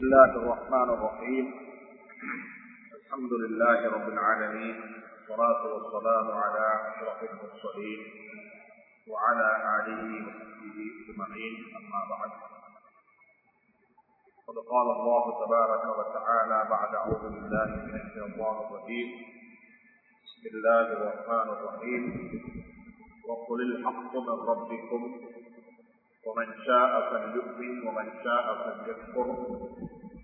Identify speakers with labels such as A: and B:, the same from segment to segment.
A: بسم الله الرحمن الرحيم. الحمد لله رب العالمين والصلاة والسلام على أشرف المرسلين وعلى آله وصحبه أجمعين أما بعد. قد قال الله تبارك وتعالى بعد أعوذ بالله من الشيطان الرجيم. بسم الله الرحمن الرحيم. وقل الحق من ربكم ومن شاء فليؤمن ومن شاء فليكفر.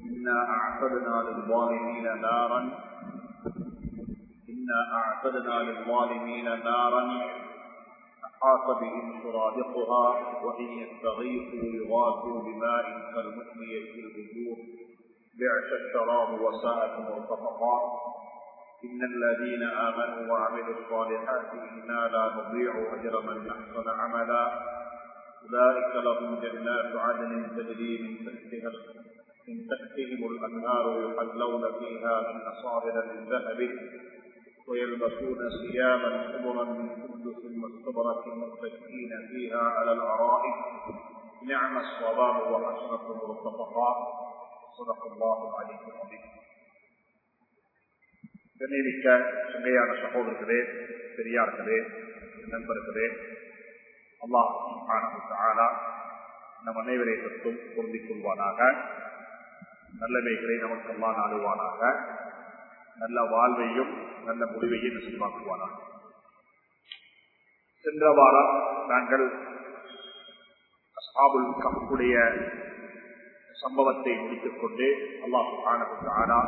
A: إنا أعتدنا للظالمين نارا. إنا أعتدنا للظالمين نارا. أحاط بهم سرادقها وإن يستغيثوا يغاثوا بماء كالمثل يشفي الوجوه بعش الشراب وساءت مرتفقا. إن الذين آمنوا وعملوا الصالحات إنا لا نضيع أجر من أحسن عملا. أولئك لهم جنات عدن تجري من تحتها من تحتهم الأنهار يحلون فيها من أصابر من ذهب ويلبسون ثيابا خضرا من سندس واستبرق متكئين فيها على الأرائك نعم الصواب وحسنة مرتفقا صدق الله العلي العظيم கண்ணியமிக்க சங்கையான சகோதரர்களே பெரியார்களே நண்பர்களே அல்லாஹ் நம் அனைவரை பற்றும் பொருந்திக் கொள்வானாக. நல்லவைகளை நமக்கு அல்லா நாடுவானாக. நல்ல வாழ்வையும் நல்ல முடிவையும் நசிவாக்குவானாக சென்ற வாரம் நாங்கள் அசாபுல் கப்புடைய சம்பவத்தை முடித்துக் கொண்டு அல்லாஹ் ஆனதுக்கு ஆனா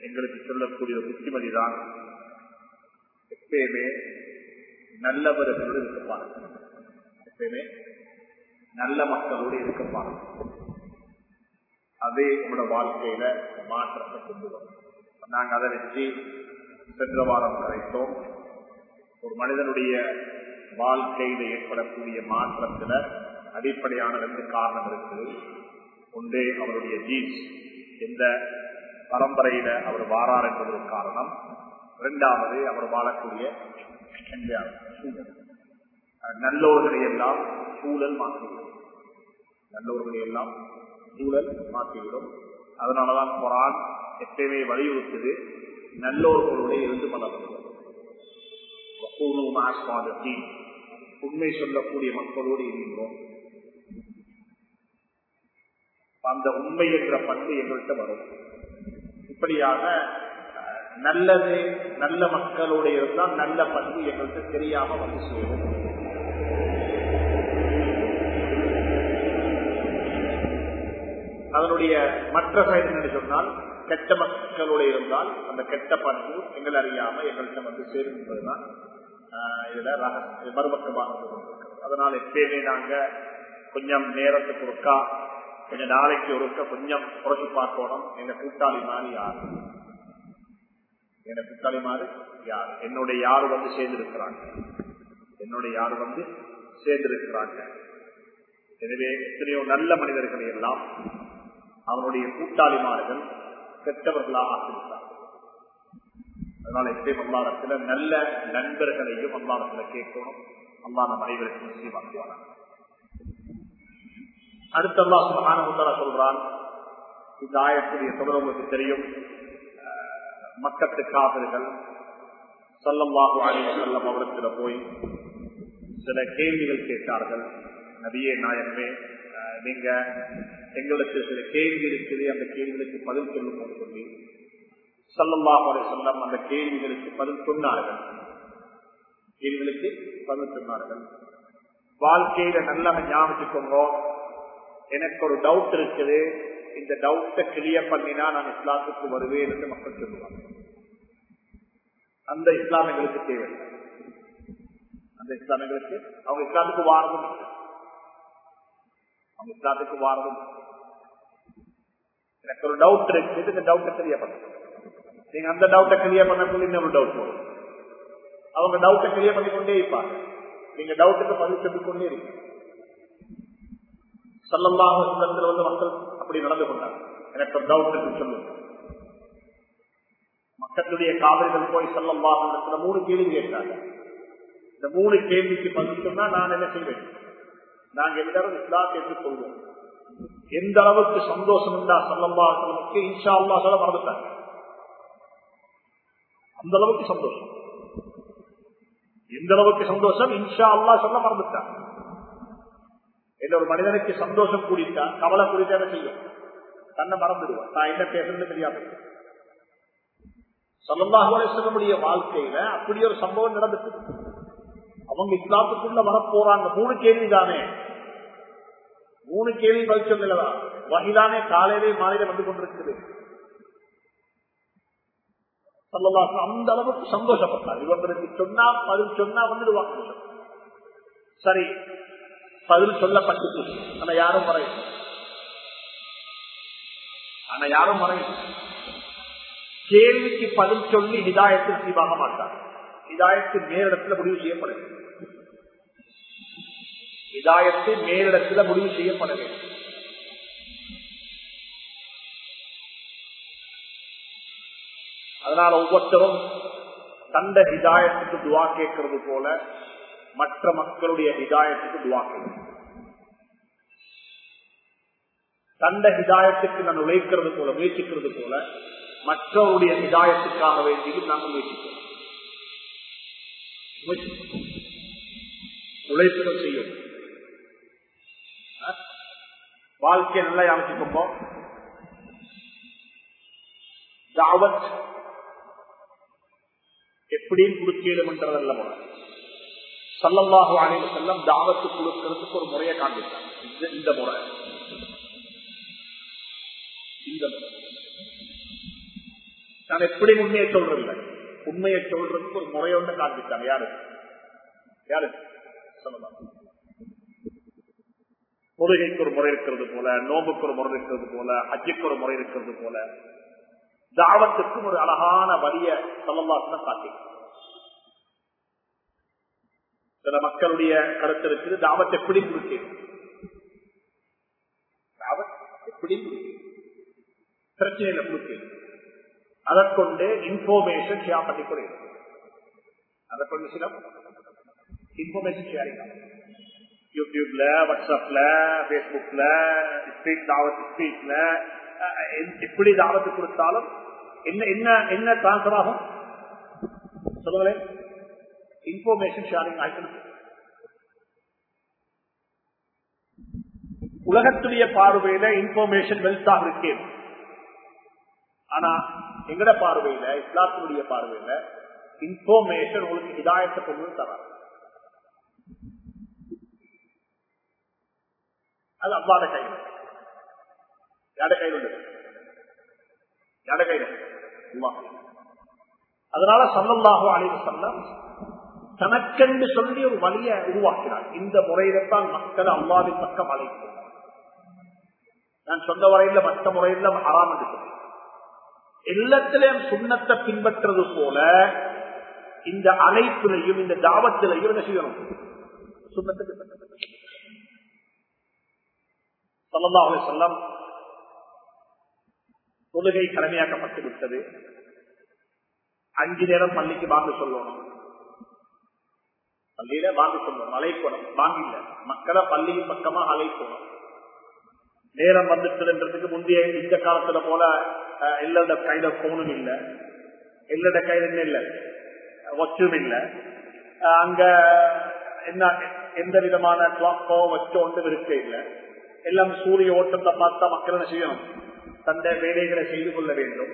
A: எங்களுக்கு சொல்லக்கூடிய புத்திமதிதான் எப்பயுமே நல்லவர்களோடு இருக்க பாருங்க. எப்பயுமே நல்ல மக்களோடு இருக்க அதே உங்களோட வாழ்க்கையில மாற்றத்தை கொண்டு வரும். நாங்கள் அதை வச்சு சென்ற வாரம் கரைத்தோம் ஒரு மனிதனுடைய வாழ்க்கையில ஏற்படக்கூடிய மாற்றத்துல அடிப்படையான ரெண்டு காரணம் இருக்குது. ஒன்றே அவருடைய ஜீன்ஸ் எந்த பரம்பரையில அவர் வாரார் என்பது ஒரு காரணம். இரண்டாவது அவர் வாழக்கூடிய நல்லோர்களை எல்லாம் சூழல் மாற்றிவிடும். நல்லோர்களை எல்லாம் சூழல் மாற்றிவிடும். அதனாலதான் குரான் எப்பயுமே வலியுறுத்துது நல்லோர்களுடைய இருந்து பலரும் உண்மை சொல்லக்கூடிய மக்களோடு இருந்தோம் அந்த உண்மை என்ற பண்பு எங்கள்கிட்ட வரும். இப்படியாக நல்லது நல்ல மக்களுடைய இருந்தால் நல்ல பண்பு எங்களுக்கு தெரியாம வந்து சேரும். அதனுடைய மற்ற சைடு என்று சொன்னால் கெட்ட மக்களோட இருந்தால் அந்த கெட்ட பண்பு எங்கள் அறியாம எங்கள்கிட்ட வந்து சேரும் என்பதுதான் இதுல மறுபக்கமாக அதனால எப்பயுமே நாங்க கொஞ்சம் நேரத்துக்கு ஒருக்கா கொஞ்சம் நாளைக்கு ஒருக்க கொஞ்சம் குறைச்சு பார்க்கணும். எங்க கூட்டாளி மாதிரி ஆகும் எனக்கு தலைமாறு யார்? என்னுடைய யார் வந்து சேர்ந்திருக்கிறாங்க? என்னுடைய யார் வந்து சேர்ந்திருக்கிறாங்க? எனவே எத்தனையோ நல்ல மனிதர்களை எல்லாம் அவனுடைய கூட்டாளிமார்கள் கெட்டவர்களாக ஆக்கிவிட்டார். அதனால எப்பயும் அல்லாடத்துல நல்ல நண்பர்களையும் அல்லாடத்துல கேட்கணும். அல்லாத நம் அனைவருக்கும் நசீவாக்குவாங்க அடுத்தல்லா சுகான சொல்றான். இந்த ஆயத்துடைய தொடர் உங்களுக்கு தெரியும். மக்கத்து காதல்கள் சொல்லம்பாகு அழிவு செல்லம் போய் சில கேள்விகள் கேட்டார்கள். நபியே நாயகமே நீங்க எங்களுக்கு சில கேள்வி இருக்குது அந்த கேள்விகளுக்கு பதில் சொல்லும் சொல்லி சொல்லம்பாகு செல்லம் அந்த கேள்விகளுக்கு பதில் சொன்னார்கள். கேள்விகளுக்கு பதில் சொன்னார்கள். வாழ்க்கையில நல்லா ஞாபகிக்கோங்க எனக்கு ஒரு டவுட் இருக்குது. இந்த டவுட்டை கிளியர் பண்ணினா நான் இஸ்லாத்துக்கு வருவேன் என்று மக்கள் சொல்லுவாங்க. அந்த இஸ்லாம் எங்களுக்கு தேவை. அந்த இஸ்லாம் எங்களுக்கு அவங்க இஸ்லாத்துக்கு வாரதும் அவங்க இஸ்லாத்துக்கு வாரதும் எனக்கு ஒரு டவுட் இருக்கு. இந்த டவுட்டை கிளியர் பண்ண நீங்க அந்த டவுட்டை கிளியர் பண்ணக்குள்ள இன்னொரு டவுட் வரும். அவங்க டவுட்டை கிளியர் பண்ணி கொண்டே இருப்பாங்க. நீங்க டவுட்டுக்கு பதில் சொல்லி கொண்டே இருப்பீங்க சொல்லமாக வந்து மக்கள் அப்படி நடந்து கொண்டாங்க எனக்கு ஒரு டவுட் சொல்லுங்க மக்களுடைய காவிரிகள் போய் சொல்லமாக மூணு கேள்வி கேட்டாங்க. இந்த மூணு கேள்விக்கு பதில் சொன்னா நான் என்ன செய்வேன்? நாங்க எல்லாரும் இஸ்லாத்தை எதிர்கொள்வோம் எந்த அளவுக்கு சந்தோஷம் இருந்தா சல்லம்பாசனமுக்கு இன்ஷா அல்லா சொல்ல மறந்துட்டாங்க. அந்த அளவுக்கு சந்தோஷம். எந்த அளவுக்கு சந்தோஷம்? இன்ஷா அல்லா சொல்ல மறந்துட்டாங்க. என்ற ஒரு மனிதனுக்கு சந்தோஷம் கூடிட்டா கவலை கூடிட்டா செய்யும்? தன்னை மறந்துடுவான். நான் என்ன பேசுறது தெரியாம. சொல்லல்லாஹுவலை வாழ்க்கையில அப்படி ஒரு சம்பவம் நடந்துச்சு. அவங்க இஸ்லாத்துக்குள்ள வரப்போறாங்க. மூணு கேள்வி தானே மூணு கேள்வி பதில் சொல்லலவா வகிதானே காலையிலே மாலையில வந்து கொண்டிருக்குது. சொல்லலாம் அந்த அளவுக்கு சந்தோஷப்பட்டார். இவங்களுக்கு சொன்னா பதில் சொன்னா வந்துடுவாங்க சரி பதில் சொல்லப்பட்டது. ஆனா யாரும் முறை ஆனா யாரும் முறை கேள்விக்கு பதில் சொல்லி ஹிதாயத்தில் தீவாக மாட்டார் இதாயத்து மேலிடத்துல முடிவு செய்யப்பட வேண்டும் மேலிடத்துல முடிவு செய்யப்பட வேண்டும் அதனால ஒவ்வொருத்தரும் தந்த ஹிதாயத்துக்கு துவா கேட்கறது போல மற்ற மக்களுடைய ஹிதாயத்துக்கு துவா கேட்கணும். தந்த ஹிதாயத்துக்கு நான் உழைக்கிறது போல முயற்சிக்கிறது போல மற்றவருடைய ஹிதாயத்துக்காக வேண்டியும் நாங்கள் முயற்சிக்கிறோம். உழைப்புகள் செய்யும் வாழ்க்கையை நல்லா அமைச்சுக்கோமோ தாவத் எப்படியும் கொடுக்கலும் என்றதல்ல முறை சல்லல்லாஹு அலைவு செல்லம் தாவத்து கொடுக்கிறதுக்கு ஒரு முறையை காண்பித்தார். இந்த முறை. நான் எப்படி உண்மையை சொல்றதில்லை? உண்மையை சொல்றதுக்கு ஒரு முறை ஒன்று காண்பித்தாங்க யாரு? யாரு? சொல்லலாம் தொழுகைக்கு ஒரு முறை இருக்கிறது போல நோம்புக்கு ஒரு முறை இருக்கிறது போல அஜிக்கு ஒரு முறை இருக்கிறது போல தாவத்துக்கும் ஒரு அழகான வழிய சொல்லலாம் காட்டி. சில மக்களுடைய கருத்து இருக்குது தாவத்தை எப்படி கொடுக்கு தாவத் எப்படி கொடுக்கு பிரச்சனையில கொடுக்கு அதற்கொண்டு இன்ஃபர்மேஷன் ஷேர் பண்ணி கொடு. அதற்கொண்டு சில இன்ஃபர்மேஷன் ஷேரிங் யூடியூப்ல வாட்ஸ்அப்ல பேஸ்புக்ல ஸ்ட்ரீட் தாவத் ஸ்ட்ரீட்ல எப்படி தாவத்து கொடுத்தாலும் என்ன என்ன என்ன டிரான்ஸ்பர் ஆகும்? சொல்லுங்களேன். இன்ஃபர்மேஷன் ஷேரிங் ஆயிட்டு உலகத்துடைய பார்வையில இன்ஃபர்மேஷன் வெல்த்தாக இருக்கேன். ஆனா எங்கட பார்வையில இஸ்லாத்தினுடைய பார்வையில இன்ஃபர்மேஷன் உங்களுக்கு இதாயத்தை கொண்டு தராங்க. அது அவ்வாத கையில். யாட கையில் உள்ளது? யாட கையில்? அதனால சல்லல்லாஹு அழிவு செல்லம் தனக்கென்று சொல்லி ஒரு வழியை உருவாக்கினார். இந்த முறையில்தான் மக்கள் அல்லாவின் பக்கம் அழைக்கிறார் நான் சொந்த வரையில மற்ற முறையில அறாம இருக்கிறேன் எல்லாத்திலையும் சுண்ணத்தை பின்பற்றது போல இந்த அழைப்பிலையும் இந்த தாவத்திலையும் என்ன செய்யணும்? சுண்ணத்தை சொல்லலாம் செல்லம் தொழுகை கடமையாக்கப்பட்டு விட்டது. அஞ்சு நேரம் பள்ளிக்கு வாங்க சொல்லணும். பள்ளியில வாங்க சொல்லணும். அழைக்கணும். வாங்கில்ல. மக்களை பள்ளியின் பக்கமா அழைக்கணும். நேரம் வந்துட்டதுன்றதுக்கு முந்தைய இந்த காலத்துல போல எல்லோட கையில போனும் இல்ல எல்லோட கையில என்ன இல்ல வச்சும் இல்ல அங்க என்ன எந்த விதமான கிளாக்கோ வச்சோ ஒன்றும் இருக்க இல்லை எல்லாம் சூரிய ஓட்டத்தை பார்த்தா மக்கள் என்ன செய்யணும் தந்தை வேலைகளை செய்து கொள்ள வேண்டும்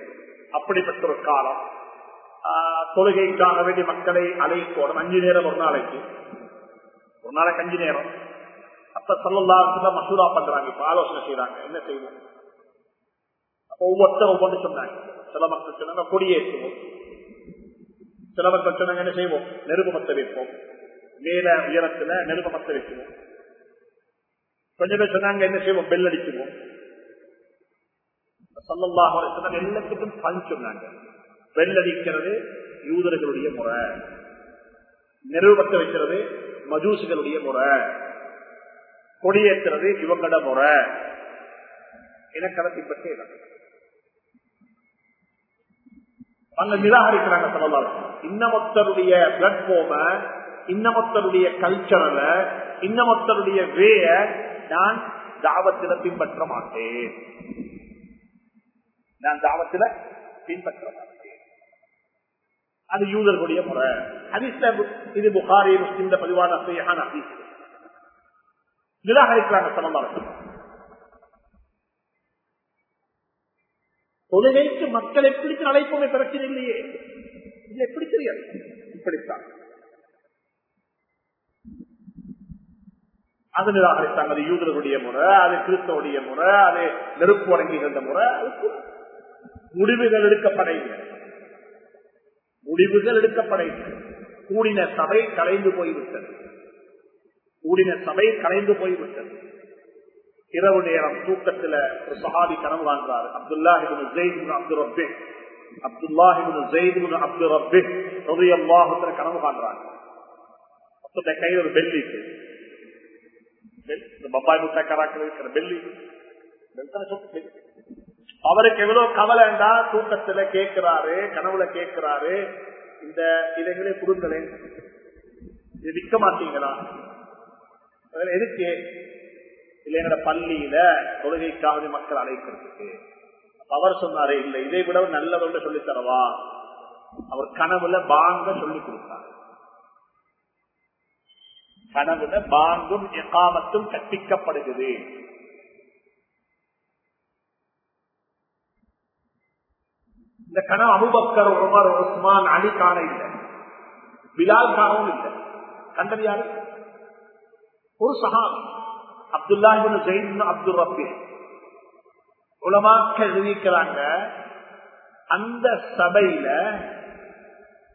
A: அப்படிப்பட்ட ஒரு காலம் தொழுகைக்காக வேண்டிய மக்களை அழைக்கணும் அஞ்சு நேரம் ஒரு நாளைக்கு ஒரு நாளைக்கு அஞ்சு நேரம் அப்ப சொல்லலாம் மசூரா பண்றாங்க இப்ப ஆலோசனை செய்யறாங்க என்ன செய்யணும் ஒவ்வொருத்தரும் ஒவ்வொன்று சொன்னாங்க. சில மக்கள் சொன்னாங்க கொடியேற்றுவோம் சில மக்கள் சொன்னாங்க என்ன செய்வோம்? நெருப்பு மத்த வைப்போம். மேல உயரத்துல நெருப்பு மத்த வைக்குவோம். கொஞ்சம் பேர் சொன்னாங்க என்ன செய்வோம்? பெல் அடிக்குவோம் எல்லாத்துக்கும் பண் சொன்னாங்க. பெல் அடிக்கிறது யூதர்களுடைய முறை. நிறுவப்பட்ட வைக்கிறது மஜூசுகளுடைய முறை. கொடியேற்றுறது இவங்களோட முறை. எனக்கு பின்பற்றே அங்க நிராகரிக்கிறாங்க சொல்லலாம் இன்னமொத்தருடைய பிளாட்ஃபார்ம இன்னமொத்தருடைய கல்ச்சரல இன்னமொத்தருடைய வேய நான் தாவத்தில பின்பற்ற மாட்டேன். நான் தாவத்தில பின்பற்ற மாட்டேன். அது யூதர்களுடைய முறை. ஹரிஸ்ல இது புகாரி முஸ்லிம் பதிவான செய்யான ஹதீஸ். நிராகரிக்கிறாங்க சொல்லலாம் தொழுகைக்கு மக்கள் எப்படி அழைப்போமே பிரச்சனை இல்லையே. இது எப்படி தெரியாது? இப்படித்தான். அது நிராகரித்தாங்க அது யூதர்களுடைய முறை அது கிறிஸ்தவடைய முறை அது நெருப்பு வழங்குகின்ற முறை முடிவுகள் எடுக்கப்படையில்லை முடிவுகள் எடுக்கப்படையில்லை கூடின சபை கலைந்து போய்விட்டது. கூடின சபை கலைந்து போய்விட்டது. இரவு நேரம் தூக்கத்துல ஒரு சஹாபி கனவு காண்றாரு அப்துல்லாஹிபின் ஜெயித் அப்துல் ரப்பே. அப்துல்லாஹிபின் ஜெயித் அப்துல் ரப்பே அல்லாஹத்துல கனவு காண்றாங்க. அப்ப கையில் ஒரு பெல்லி பப்பாய் முட்டைக்காராக்கள் இருக்கிற பெல்லி அவருக்கு எவ்வளவு கவலைண்டா? தூக்கத்துல கேட்கிறாரு கனவுல கேட்கிறாரு. இந்த இதைகளே கொடுங்களேன் விற்க மாட்டீங்களா? எதுக்கு? இல்ல பள்ளியில தொழுகைக்காவது மக்கள் அழைக்கிறதுக்கு. அவர் சொன்னாரு இல்ல இதை விட நல்லவர்கள் சொல்லி தரவா அவர் கனவுல பாங்க சொல்லி கொடுத்தார். கனவுல பாங்கும் எகாமத்தும் கற்பிக்கப்படுகிறது. இந்த கனவு அபுபக்கர் உமர் உஸ்மான் அலி காண இல்லை. பிலால் காணவும் இல்லை. கண்டறியாது? ஒரு சஹாபி அப்துல்லாஹிபின் ஜெயின் அப்துல் ரபி உலமாக்க எழுதிக்கிறாங்க அந்த சபையில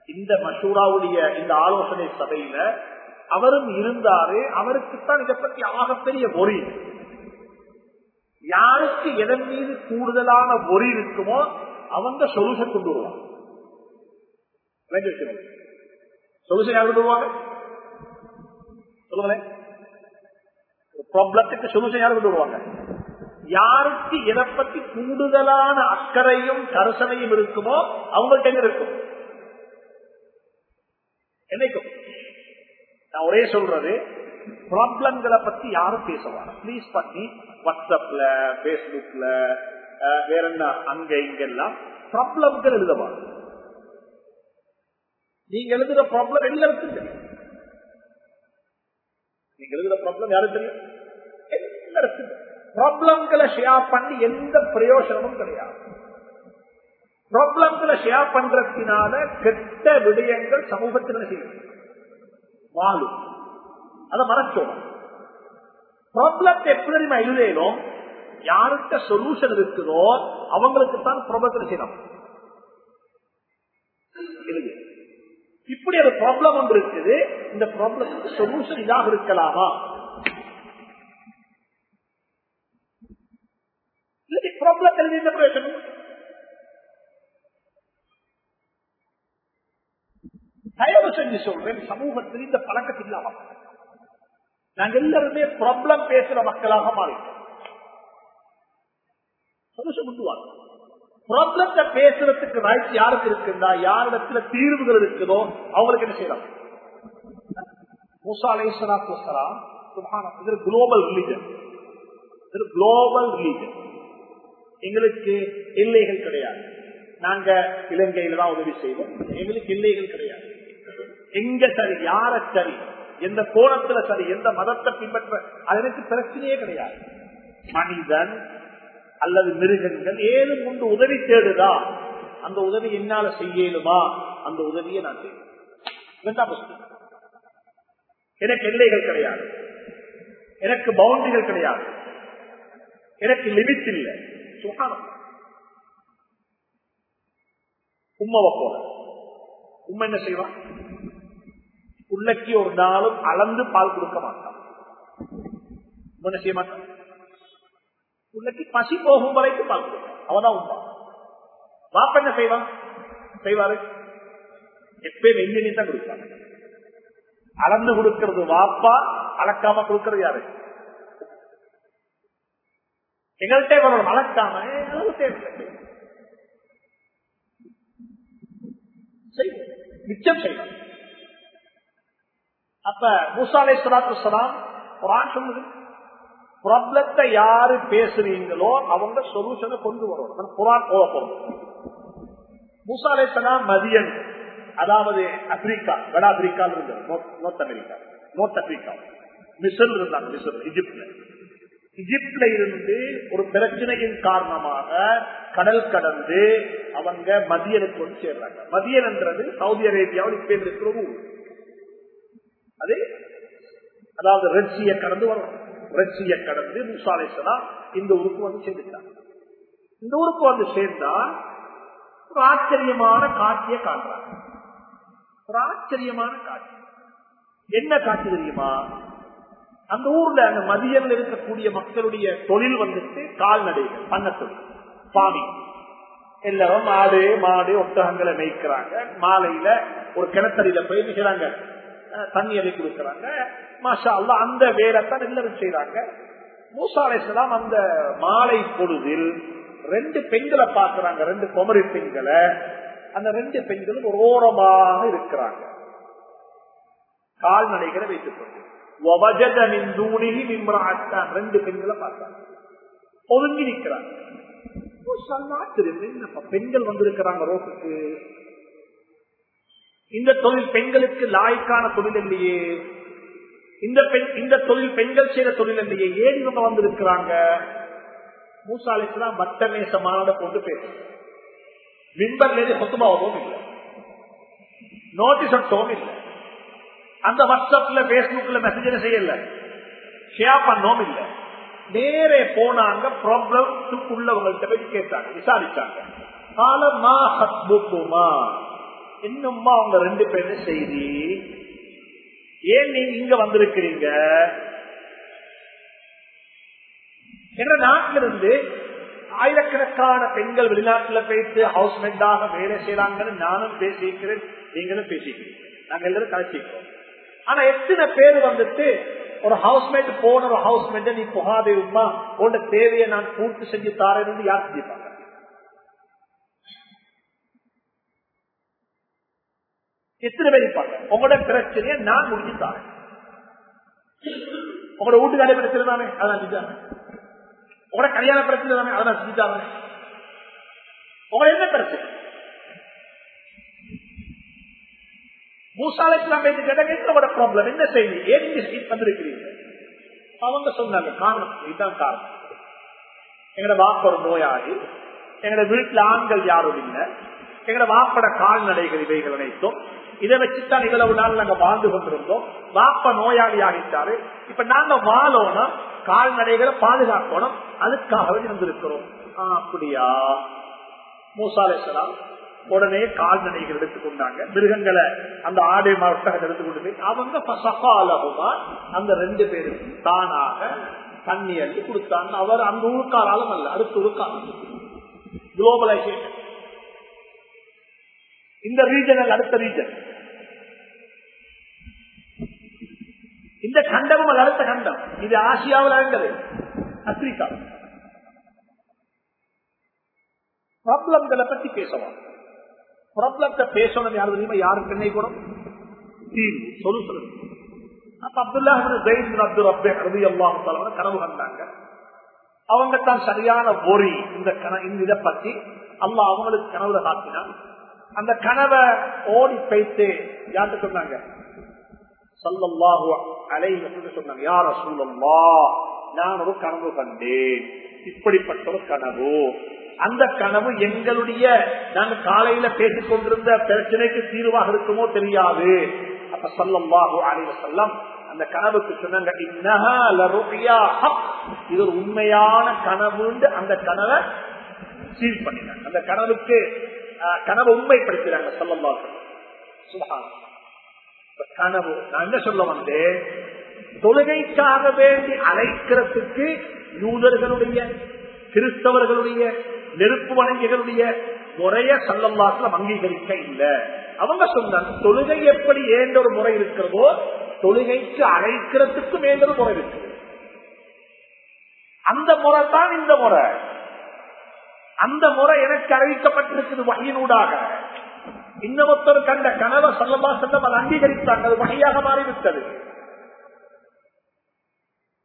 A: இந்த மஷூராவுடைய இந்த ஆலோசனை சபையில அவரும் இருந்தாரு அவருக்குத்தான் இதை பற்றி ஆகப்பெரிய ஒரி யாருக்கு எதன் மீது கூடுதலான ஒரி இருக்குமோ அவங்க சொல்யூஷன் கொண்டு வருவாங்க. சொல்யூஷன் யாரு கொண்டு வருவாங்க? சொல்லுங்களேன். ப்ராப்ளத்துக்கு சொல்யூஷன் யாரும் கொண்டு வருவாங்க? யாருக்கு எதை பத்தி கூடுதலான அக்கறையும் கரசனையும் இருக்குமோ அவங்கள்ட்ட எங்க இருக்கும்? என்னைக்கும். நான் ஒரே சொல்றது ப்ராப்ளங்களை பத்தி யாரும் பேசுவாங்க ப்ளீஸ் பண்ணி வாட்ஸ்அப்ல பேஸ்புக்ல வேற என்ன அங்க இங்கெல்லாம் ப்ராப்ளம்கள் எழுதவாங்க நீங்க எழுதுற ப்ராப்ளம் எல்லாருக்கும் தெரியும் நீங்க எழுதுற ப்ராப்ளம் யாரும் தெரியும்? எல்லாருக்கும் ப்ராப்ளம்களை ஷேர் பண்ணி எந்த பிரயோஜனமும் கிடையாது. ப்ராப்ளம்களை ஷேர் பண்றதுனால கெட்ட விடயங்கள் சமூகத்தில் செய்யும்? வாழும். அதை மறைச்சோம் ப்ராப்ளத்தை எப்படி தெரியுமா? எழுதேனும் யாருக்கிட்ட சொல்யூஷன் இருக்குதோ அவங்களுக்கு தான். ப்ராப்ளத்தில் செய்யணும் இப்படி ஒரு ப்ராப்ளம் ஒன்று இருக்குது. இந்த ப்ராப்ளத்துக்கு சொல்யூஷன் இதாக இருக்கலாமா? ப்ராப்ளத்தில் என்ன பிரச்சனை தயவு செஞ்சு சொல்றேன் சமூகத்தில் இந்த பழக்கத்தில் இல்லாம நாங்க எல்லாருமே ப்ராப்ளம் பேசுற மக்களாக மாறிட்டோம். ப்ராப்ளத்தை பேசுறதுக்கு ரைட் யாருக்கு இருக்குதா யாரிடத்துல தீர்வுகள் இருக்குதோ அவங்களுக்கு என்ன செய்யலாம்? குளோபல் ரிலீஜன் குளோபல் ரிலீஜன் எங்களுக்கு எல்லைகள் கிடையாது. நாங்க இலங்கையில தான் உதவி செய்வோம். எங்களுக்கு எல்லைகள் கிடையாது. எங்க சரி யார சரி எந்த கோணத்துல சரி எந்த மதத்தை பின்பற்ற அதற்கு பிரச்சனையே கிடையாது. மனிதன் அல்லது மிருகங்கள் ஏதும் கொண்டு உதவி தேடுதா? அந்த உதவி என்னால செய்யலுமா அந்த உதவியை நான் செய்வேன். எனக்கு எல்லைகள் கிடையாது. எனக்கு பவுண்டரிகள் கிடையாது. எனக்கு லிமிட் இல்லை. சுகானம் உம்மாவை போல. உண்மை என்ன செய்வான் உள்ளக்கு ஒரு நாளும் அளந்து பால் கொடுக்க மாட்டான். என்ன செய்ய மாட்டான்? உள்ளக்கு பசி போகும் வரைக்கும் பால் அவதான் உண்மை. பாப்ப என்ன செய்வான் செய்வாரு? எப்பயும் வெள்ளி தான் கொடுப்பாங்க. அளந்து கொடுக்கிறது வாப்பா அளக்காம கொடுக்கிறது யாரு? எங்கள்கிட்ட வரணும் அளக்காம. அளவு தேவை மிச்சம் செய்வோம். அப்ப மூசாலை சலாத்து சலாம் குரான் சொல்லுது.
B: ப்ராப்ளத்தை யாரு பேசுறீங்களோ அவங்க சொல்யூஷனை கொண்டு வரணும். குரான் ஓப்பம் முசாலேசனா மதியன். அதாவது ஆப்பிரிக்கா வட ஆப்பிரிக்கால இருந்தது நோர்த் அமெரிக்கா நோர்த் ஆப்பிரிக்கா மிசல் இருந்தாங்க மிசல் இஜிப்ட்ல. இஜிப்ட்ல இருந்து ஒரு பிரச்சனையின் காரணமாக கடல் கடந்து அவங்க மதியனுக்கு வந்து சேர்றாங்க. மதியன் என்றது சவுதி அரேபியாவில் இப்ப இருக்கிற ஊர். அது? அதாவது ரெட்சியை கடந்து வரும். ரெட்சியை கடந்து முசாலேசனா இந்த ஊருக்கு வந்து சேர்ந்துட்டாங்க இந்த ஊருக்கு வந்து சேர்ந்தா ஒரு ஆச்சரியமான காட்சியை காண்றாங்க ஒரு ஆச்சரியமான காட்சி. என்ன காட்சி தெரியுமா? அந்த ஊர்ல அந்த மதியம் இருக்கக்கூடிய மக்களுடைய தொழில் வந்துட்டு கால்நடைகள் பண்ண தொழில் பாவி எல்லாரும் மாடு மாடு ஒட்டகங்களை மேய்க்கிறாங்க. மாலையில ஒரு கிணத்தடியில போய் நிற்கிறாங்க தண்ணி அள்ளி கொடுக்கறாங்க. மாஷா அல்லா அந்த வேலைத்தான் எல்லாரும் செய்யறாங்க மூசாலேசலாம் அந்த மாலை பொழுதில் ரெண்டு பெண்களை பாக்குறாங்க ரெண்டு குமரி பெண்களை. அந்த ரெண்டு பெண்களும் ஒரு ஓரமாக இருக்கிறாங்க. கால்நடைகளை வைத்துக் கொண்டு. ரெண்டு பெண்களை பார்த்தாங்க ஒதுங்கி நிற்கிறாங்க பெண்கள் வந்திருக்கிறாங்க ரோட்டுக்கு? இந்த தொழில் பெண்களுக்கு லாய்க்கான தொழில் இல்லையே. இந்த பெண் இந்த தொழில் பெண்கள் செய்த தொழில் இல்லையே. ஏன் இவங்க வந்திருக்கிறாங்க? மூசாலைக்குலாம் வட்டமேசமான போட்டு பேசும் மின்பர்லேயே சொத்தமாகவும் இல்லை. நோட்டீஸ் அட்டவும் இல்லை. அந்த வாட்ஸ்அப்ல பேஸ்புக்ல மெசேஜ் செய்யல. ஷேர் பண்ணவும் இல்லை. நேரே போனாங்க ப்ராப்ளத்துக்குள்ளவங்கள்ட்ட போய் கேட்டாங்க விசாரிச்சாங்க. காலமா ஹத்புக்குமா இன்னும்மா அவங்க ரெண்டு பேரும் செய்தி? ஏன் நீங்க இங்க வந்திருக்கிறீங்க? என்ற நாட்டிலிருந்து ஆயிரக்கணக்கான பெண்கள் வெளிநாட்டுல போயிட்டு ஹவுஸ்மெண்டாக வேலை செய்யறாங்கன்னு நானும் பேசிக்கிறேன் நீங்களும் பேசிக்கிறீங்க நாங்க எல்லாரும் கழிச்சிக்கிறோம் ஆனா எத்தனை பேர் வந்துட்டு ஒரு ஹவுஸ்மேட் போன ஒரு ஹவுஸ்மேட் நீ புகாதே உமா உன்னோட தேவையை நான் பூர்த்தி செஞ்சு தாரேன்னு யார் செஞ்சுப்பாங்க எத்தனை பேர் இருப்பாங்க? உங்களோட பிரச்சனையை நான் முடிஞ்சு தாரேன். உங்களோட வீட்டுக்கார பிரச்சனை தானே? அதான் செஞ்சாங்க உங்களோட கல்யாண பிரச்சனை தானே? அதான் செஞ்சாங்க உங்களோட என்ன பிரச்சனை? மூசாலைக்கெல்லாம் பேசி கேட்டாங்க ப்ராப்ளம் என்ன செய்தி? ஏன் வந்திருக்கிறீங்க அவங்க சொன்னாங்க காரணம் இதுதான் காரணம். எங்கட வாப்ப ஒரு நோயாளி. எங்கட வீட்டுல ஆண்கள் யாரும் இல்லை. எங்கட வாப்பட கால்நடைகள் இவைகள் அனைத்தும் இதை வச்சுதான் இவ்வளவு நாள் நாங்க வாழ்ந்து கொண்டிருந்தோம். வாப்ப நோயாளி ஆகிட்டாரு இப்ப நாங்க வாழோனா கால்நடைகளை பாதுகாக்கணும். அதுக்காகவே இருந்திருக்கிறோம். அப்படியா? மூசாலேசலாம் உடனே கால்நடைகள் எடுத்துக்கொண்டாங்க. மிருகங்களை அந்த ஆடை மாவட்டம் எடுத்துக்கொண்டு போய் அவங்க பசகாலகுமா அந்த ரெண்டு பேருக்கும் தானாக தண்ணி அள்ளி கொடுத்தாங்க. அவர் அந்த ஊருக்காராலும் அல்ல அடுத்த ஊருக்காரம் குளோபலைசேஷன் இந்த ரீஜனல் அடுத்த ரீஜன் இந்த கண்டமும் அது அடுத்த கண்டம். இது ஆசியாவில் இருந்தது ஆப்பிரிக்கா ப்ராப்ளம்களை பத்தி பேசலாம். ப்ராப்ளத்தை பேசணும் யாரு தெரியுமா? யாருக்கு என்ன கூட தீர்வு சொல்லு அப்ப அப்துல்லா அப்துல் அப்பே ரவி அல்லாஹ் கனவு கண்டாங்க. அவங்க தான் சரியான ஒரி இந்த இந்த இதை பத்தி. அல்லா அவங்களுக்கு கனவுல காட்டினான். அந்த கனவை ஓடி பைத்து யார்கிட்ட சொன்னாங்க? சல்லல்லாஹு அலைஹி சொன்னாங்க யார் சூழல்லா நான் ஒரு கனவு கண்டேன். இப்படிப்பட்ட ஒரு கனவு. அந்த கனவு எங்களுடைய நாங்க காலையில பேசிக் கொண்டிருந்த பிரச்சனைக்கு தீர்வாக இருக்குமோ தெரியாது. அப்ப சொல்லம்பாகு அலைவ செல்லம் அந்த கனவுக்கு சொன்னாங்க இது ஒரு உண்மையான கனவுண்டு அந்த கனவை சீல் பண்ணினாங்க. அந்த கனவுக்கு கனவு உண்மைப்படுத்துறாங்க சொல்லம்பாகு சுபகான கனவு நான் என்ன சொல்ல வந்தேன்? தொழுகைக்காக வேண்டி அழைக்கிறதுக்கு யூதர்களுடைய கிறிஸ்தவர்களுடைய நெருப்பு வணங்கிகளுடைய முறைய சல்லம்பாசலம் அங்கீகரிக்க இல்லை. அவங்க சொன்னாங்க தொழுகை எப்படி ஏன்ற ஒரு முறை இருக்கிறதோ தொழுகைக்கு அழைக்கிறதுக்கும் ஏன்ற ஒரு முறை இருக்கு அந்த முறை தான் இந்த முறை. அந்த முறை எனக்கு அறிவிக்கப்பட்டிருக்குது வகையினூடாக. இன்னமொத்தர் கண்ட கனவை சொல்லமா செல்லம் அது அங்கீகரித்தாங்க. அது வகையாக மாறிவிட்டது.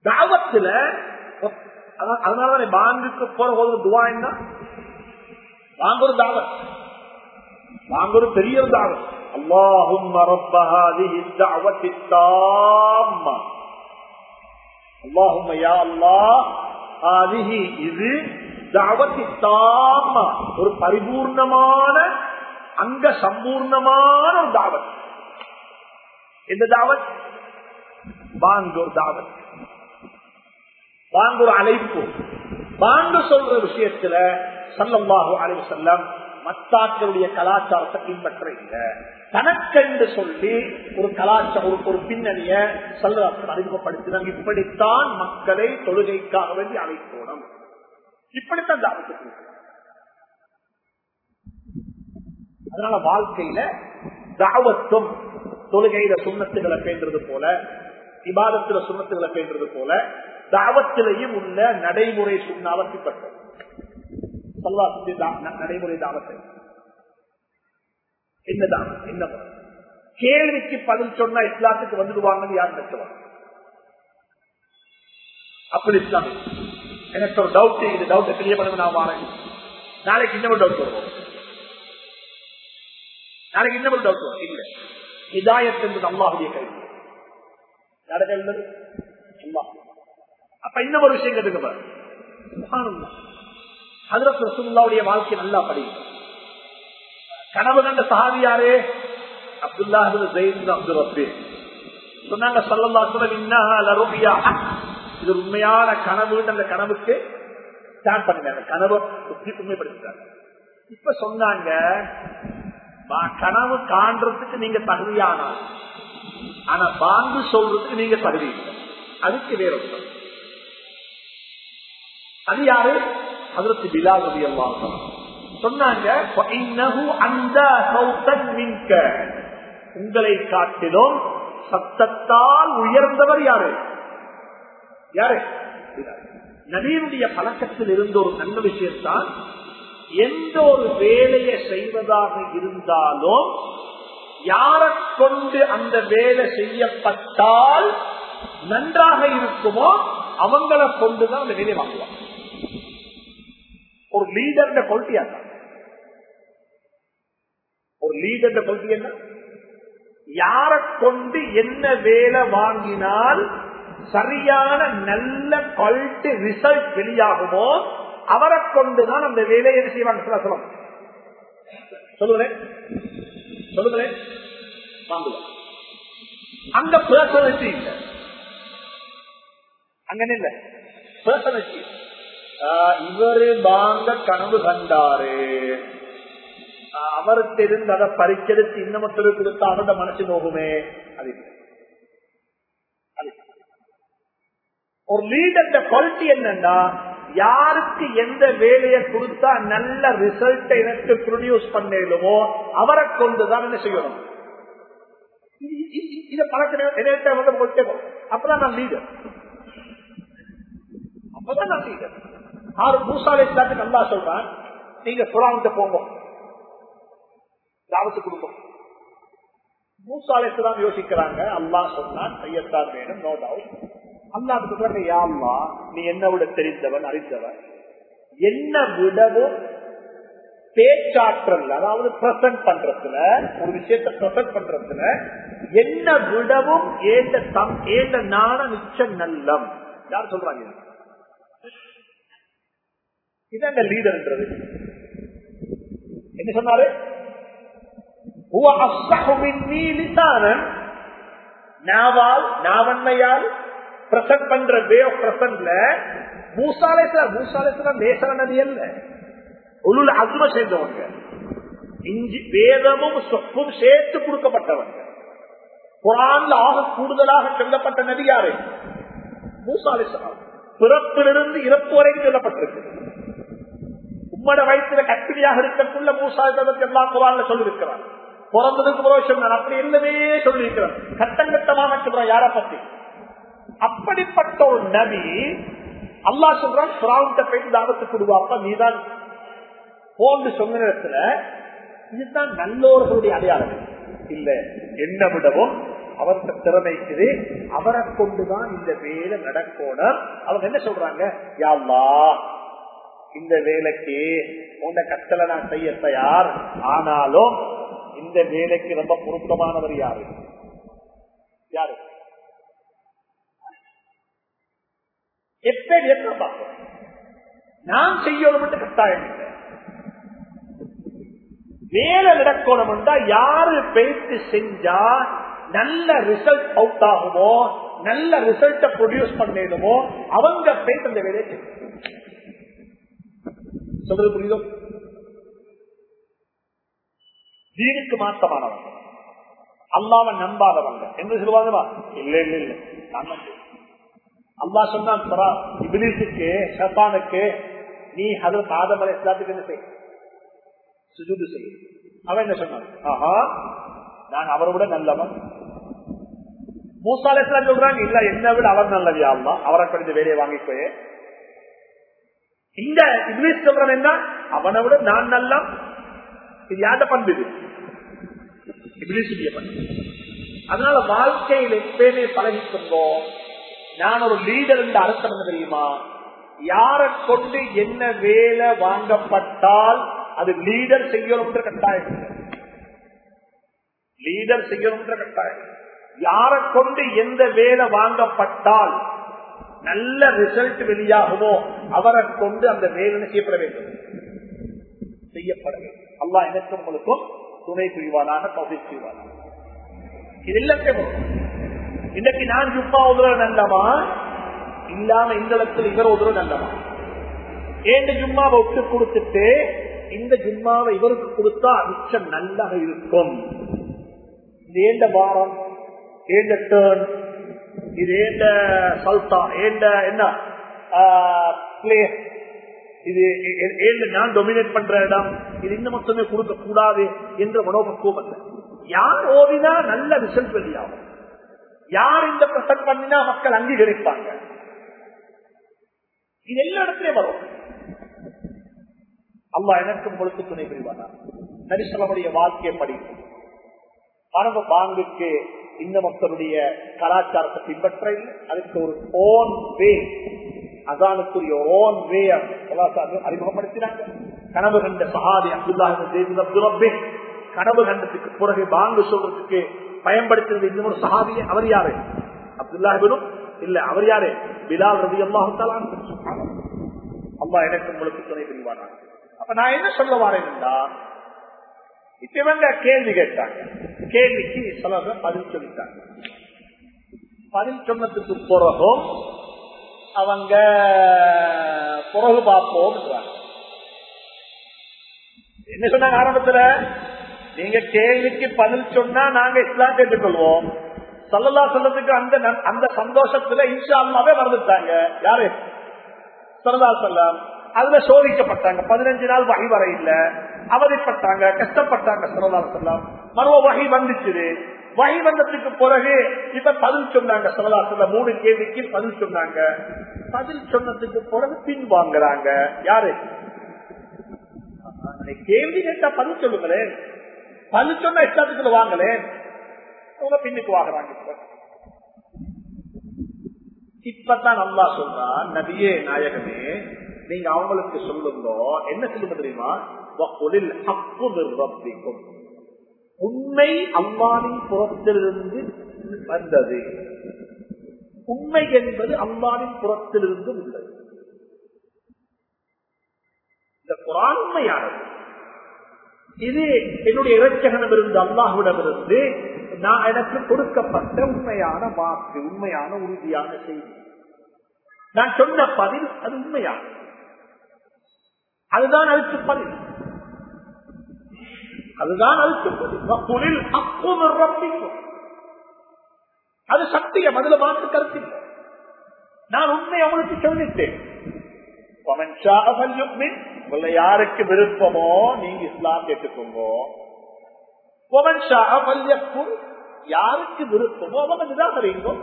B: தாவத்துல அதனாலதான் பாங்குக்கு போற ஒரு துவா என்ன? வாங்க ஒரு தாவத். வாங்க ஒரு பெரிய ஒரு தாவத். அல்லாஹும் அல்லாஹும் இது ஒரு பரிபூர்ணமான அங்க சம்பூர்ணமான ஒரு தாவத் எந்த தாவத் வாங்க ஒரு தாவத் வாங்க ஒரு அழைப்பு வாங்க சொல்ற விஷயத்துல சல்லல்லாஹு அழைவு செல்லம் மத்தாக்களுடைய கலாச்சாரத்தை பின்பற்ற இல்லை தனக்கென்று சொல்லி ஒரு கலாச்சாரம் ஒரு பின்னணிய சல்லதாசன் அறிமுகப்படுத்தினாங்க இப்படித்தான் மக்களை தொழுகைக்காக வேண்டி அழைக்கணும் இப்படித்தான் தாவத்துக்கு அதனால வாழ்க்கையில தாவத்தும் தொழுகையில சுண்ணத்துகளை பேசுறது போல விவாதத்துல சுண்ணத்துகளை பேசுறது போல தாவத்திலையும் உள்ள நடைமுறை சுண்ணாவை பின்பற்றும் நடைமுறை தாவத்தை. என்னதான் என்ன கேள்விக்கு பதில் சொன்னா இஸ்லாத்துக்கு வந்துடுவாங்கன்னு யார் நினைச்சுவாங்க அப்படி இஸ்லாமிய எனக்கு ஒரு டவுட் இது டவுட் தெரிய பண்ண நான் வாரேன். நாளைக்கு இன்னொரு டவுட் வருவோம் நாளைக்கு இன்னொரு டவுட் வரும். இல்ல. இதாயத் என்பது அம்மாவுடைய கைது நடக்கிறது அல்லாஹ். அப்ப இன்னொரு விஷயம் கேட்டுக்க ஹதரத் ரசூல்லாவுடைய வாழ்க்கை நல்லா படிக்கும் கனவு கண்ட சஹாபியாரே அப்துல்லா அப்துல் ரபி சொன்னாங்க சொல்லல்லா சொல்ல இது உண்மையான கனவு அந்த கனவுக்கு ஸ்டார்ட் பண்ணினாங்க கனவை உண்மைப்படுத்திட்டாங்க. இப்ப சொன்னாங்க கனவு காண்றதுக்கு நீங்க தகுதியானா ஆனா பாங்கு சொல்றதுக்கு நீங்க தகுதி அதுக்கு வேற ஒன்று அது யாரு? அதற்கு பிலால் ரவி சொன்னாங்க உங்களை காட்டிலும் சத்தத்தால் உயர்ந்தவர் யாரு? யாரு? நவீனுடைய பழக்கத்தில் இருந்த ஒரு நல்ல விஷயத்தான் எந்த ஒரு வேலையை செய்வதாக இருந்தாலும் யாரை கொண்டு அந்த வேலை செய்யப்பட்டால் நன்றாக இருக்குமோ அவங்களை கொண்டுதான் அந்த வேலையை வாங்குவாங்க. ஒரு லீடர் கொள்கையா ஒரு லீடர் கொள்கை என்ன? யாரை கொண்டு என்ன வேலை வாங்கினால் சரியான நல்ல குவாலிட்டி ரிசல்ட் வெளியாகுமோ அவரை கொண்டுதான் அந்த வேலையை செய்வாங்க? சொல்ல சொல்ல. சொல்லுங்களேன். சொல்லுங்களேன். அங்க பர்சனாலிட்டி இல்ல. அங்க இல்ல? பர்சனாலிட்டி இவரு வாங்க கனவு கண்டாரு. அவருக்கு இருந்து அதை பறிச்செடுத்து இன்னமத்தருக்கு கொடுத்தா அவரோட மனசு நோகுமே. அது ஒரு லீடர் குவாலிட்டி என்னன்னா யாருக்கு எந்த வேலையை கொடுத்தா நல்ல ரிசல்ட் எனக்கு ப்ரொடியூஸ் பண்ணலுமோ அவரை கொண்டுதான் என்ன செய்யணும். இதை பழக்க அப்பதான் நான் லீடர் அப்பதான் நான் லீடர் ஆறு மூசாலை நல்லா சொல்றான் நீங்க சுறாவுக்கு போங்க. தாவத்து குடும்பம் மூசாலை யோசிக்கிறாங்க அல்லா சொன்னான் ஐயத்தார் வேணும் நோ டவுட் அல்லாவுக்கு சொல்றாங்க யாழ்லா நீ என்ன விட தெரிந்தவன் அறிந்தவன். என்ன விடவும் பேச்சாற்றல் அதாவது பிரசன்ட் பண்றதுல ஒரு விஷயத்தை பிரசன்ட் பண்றதுல என்ன விடவும் ஏந்த தம் ஏந்த நாண நிச்ச நல்லம். யார் சொல்றாங்க இதாங்க லீடர்ன்றது என்ன சொன்னாரு? நாவால் நாவன்மையால் பிரசன்ட் பண்ற வே ஆஃப் பிரசன்ட்ல மூசாலேஸ்வரர் மூசாலேஸ்வரர் நேசர நதி அல்ல. உள்ள அசும சேர்ந்தவங்க. இஞ்சி வேதமும் சொப்பும் சேர்த்து கொடுக்கப்பட்டவங்க. குரான்ல ஆக கூடுதலாக சொல்லப்பட்ட நதி யாரு? மூசாலேஸ்வரம் பிறப்பிலிருந்து இறப்பு வரைக்கும் சொல்லப்பட்டிருக்கு. உம்மட வயிற்றுல கற்பிணியாக இருக்கக்குள்ள மூசாலேஸ்வரத்தை எல்லாம் குரான்ல சொல்லியிருக்கிறார் பிறந்ததுக்கு பிறகு சொன்னார் அப்படி இல்லவே சொல்லியிருக்கிறார் கட்டம் கட்டமாக சொல்றான். யாரை பத்தி? அப்படிப்பட்ட ஒரு நபி அல்லா சொல்றான் சுராவுண்ட போயிட்டு தாவத்து கொடுவாப்பா நீதான் போன்று சொன்ன நேரத்துல இதுதான் நல்லோர்களுடைய அடையாளம். இல்ல என்ன விடவும் அவருக்கு திறமைக்குது அவரை கொண்டுதான் இந்த வேலை நடக்கணும். அவங்க என்ன சொல்றாங்க? யாவா இந்த வேலைக்கு உன்ன கட்டளை நான் செய்ய தயார். ஆனாலும் இந்த வேலைக்கு ரொம்ப பொருத்தமானவர் யாரு? யாரு? எப்படி எப்ப பார்ப்போம்? நான் செய்யணும் என்று கட்டாயம் இல்லை. வேலை நடக்கணும்டா யாரு பேச்சு செஞ்சா நல்ல ரிசல்ட் அவுட் ஆகுமோ நல்ல ரிசல்ட்ட ப்ரொடியூஸ் பண்ணிடுமோ அவங்க பேசி அந்த வேலையை செய்யணும் சொல்றது புரியுதோ? தீனுக்கு மாற்றமானவங்க அல்லாம நம்பாதவங்க. என்று சொல்லுவாங்க இல்ல இல்ல இல்ல. அம்மா நம்புறேன். சொன்னான் இபிலிசுக்கு ஷப்பானுக்கு நீ ஹதரத் ஆதம் அலை இஸ்லாத்துக்கு என்ன செய்ய சுஜூது செய்ய அவன் என்ன சொன்னான்? ஆஹா நான் அவரை விட நல்லவன். மூசா அலை இஸ்லாம் சொல்றாங்க இல்ல என்ன விட அவர் நல்லது ஆமா அவரை கடித வேலையை வாங்கிக்கோயே இந்த இங்கிலீஷ் சொல்றவன் என்ன? அவனை விட நான் நல்ல இது யார்ட பண்பு இது? பண்பு. அதனால வாழ்க்கையில் எப்பயுமே பழகிக்கொண்டோம் நான் ஒரு லீடர் என்று அர்த்தம் தெரியுமா? யாரை கொண்டு என்ன வேலை வாங்கப்பட்டால் அது லீடர் செய்யணும் என்ற கட்டாயம். லீடர் செய்யணும் என்ற கட்டாயம். யாரை கொண்டு எந்த வேலை வாங்கப்பட்டால் நல்ல ரிசல்ட் வெளியாகுமோ அவரை கொண்டு அந்த வேலை செய்யப்பட வேண்டும்? செய்யப்பட வேண்டும். அல்லா எனக்கும் உங்களுக்கும் துணை புரிவானாக பகுதி செய்வானாக இது எல்லாத்தையும் இன்னைக்கு நான் ஜுப்பா உதவ நல்லமா இல்லாம இந்த இடத்துல இவர் உதவ நல்லமா ஏன் ஜும்மாவை விட்டு கொடுத்துட்டு இந்த ஜும்மாவை இவருக்கு கொடுத்தா மிச்சம் நல்லாக இருக்கும். இது ஏண்ட வாரம் ஏண்ட டேர்ன் இது ஏண்ட சல்தா ஏண்ட என்ன? பிளேஸ் இது ஏண்ட நான் டொமினேட் பண்ற இடம்? இது இன்னும் மட்டுமே கொடுக்க கூடாது என்ற மனோபக்குவம் அல்ல. யார் ஓதினா நல்ல ரிசல்ட் வெளியாகும். யார் இந்த பிரசன் பண்ணினா மக்கள் அங்கீகரிப்பாங்க? இது எல்லா இடத்துலயும் வரும். அல்லா எனக்கு உங்களுக்கு துணை புரிவானா? நரிசலமுடைய வாழ்க்கையை படிக்கும் மரபு பாங்குக்கு இந்த மக்களுடைய கலாச்சாரத்தை பின்பற்ற அதுக்கு ஒரு ஓன் வே அதானுக்குரிய ஓன் வே அறிமுகப்படுத்தினாங்க. கனவு கண்ட சஹாதி அப்துல்லா அப்துல் கனவு கண்டத்துக்கு பிறகு பாங்கு சொல்றதுக்கு பயன்படுத்தினது இன்னொரு சஹாபிய அவர் யாரு? அப்துல்லாஹிபனும் இல்ல அவர் யாரு? பிலால் ரவி அல்லாஹால அம்மா எனக்கு உங்களுக்கு துணை புரிவானா அப்ப நான் என்ன சொல்ல வரேன்டா இப்ப இவங்க கேள்வி கேட்டாங்க. கேள்விக்கு சொல்ல பதில் சொல்லிட்டாங்க. பதில் சொன்னதுக்கு பிறகும் அவங்க பிறகு பார்ப்போம் என்ன சொன்னாங்க ஆரம்பத்துல? நீங்க கேள்விக்கு பதில் சொன்னா நாங்க இஸ்லாம் கேட்டுக்கொள்வோம் சல்லல்லா சொல்லத்துக்கு அந்த அந்த சந்தோஷத்துல இன்ஷா அல்லாவே மறந்துட்டாங்க. யாரு? சல்லா சொல்லம். அதுல சோதிக்கப்பட்டாங்க. பதினஞ்சு நாள் வகை வர இல்ல. அவதிப்பட்டாங்க கஷ்டப்பட்டாங்க சல்லா சொல்லம். மறுவ வகை வந்துச்சு வகை வந்ததுக்கு பிறகு இப்ப பதில் சொன்னாங்க சல்லா சொல்ல மூணு கேள்விக்கு பதில் சொன்னாங்க. பதில் சொன்னதுக்கு பிறகு பின் வாங்குறாங்க. யாரு? கேள்வி கேட்டா பதில் சொல்லுங்களேன். பதில் சொன்ன இஷ்டத்துக்குள்ள வாங்கலேன் அவங்க பின்னுக்கு வாங்குறாங்க இப்பதான் நல்லா சொல்றான் நபியே நாயகமே நீங்க அவங்களுக்கு சொல்லுங்க. என்ன சொல்லுங்க தெரியுமா? வக்குலில் ஹக்கு நிர்வபிக்கும் உண்மை அம்மானின் புறத்திலிருந்து வந்தது. உண்மை என்பது அம்மானின் புறத்திலிருந்து உள்ளது. இந்த குரான் உண்மையானது. இது என்னுடைய இறைச்சகனம் இருந்து அல்லாஹுடம் இருந்து நான் எனக்கு கொடுக்கப்பட்ட உண்மையான வாக்கு உண்மையான உறுதியான செய்தி. நான் சொன்ன பதில் அது உண்மையான. அதுதான் அழுத்து பதில். அதுதான் அதுக்கு பதில். அப்பும் ரப்பிக்கும் அது சக்தியை அதுல மாற்று கருத்து நான் உண்மை அவனுக்கு சொல்லிட்டேன். உங்களை யாருக்கு விருப்பமோ நீங்க இஸ்லாம் கேட்டுக்கோங்கோ. யாருக்கு விருப்பமோ அவங்க நிராகரிங்கோ.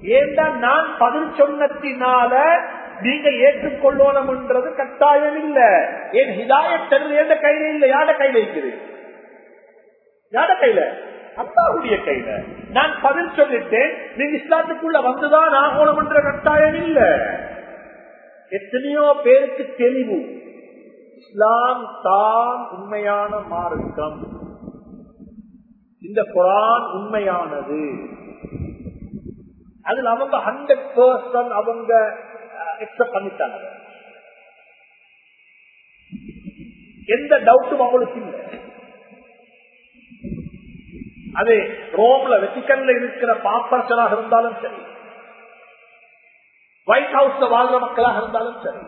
B: ஏண்டா நான் பதில் சொன்னத்தினால நீங்க ஏற்றுக்கொள்ளணும்ன்றது கட்டாயம் இல்ல. ஏன் ஹிதாயத்தன்று எந்த கையில இல்ல? யார கையில இருக்குது? யார கையில? அப்பாவுடைய கையில. நான் பதில் சொல்லிட்டேன் நீங்க இஸ்லாத்துக்குள்ள வந்துதான் நான் ஆகணும்ன்ற கட்டாயம் இல்ல. எத்தனையோ பேருக்கு தெளிவு. இஸ்லாம் தான் உண்மையான மார்க்கம். இந்த குரான் உண்மையானது. அதில் அவங்க ஹண்ட்ரட் பர்சன்ட் அவங்க எக்ஸப்ட் பண்ணிட்டாங்க. எந்த டவுட்டும் அவங்களுக்கு இல்லை. அது ரோம்ல வெட்டிக்கல்ல இருக்கிற பாப்பரசனாக இருந்தாலும் சரி ஒயிட் ஹவுஸ்ல வாழ்ற மக்களாக இருந்தாலும் சரி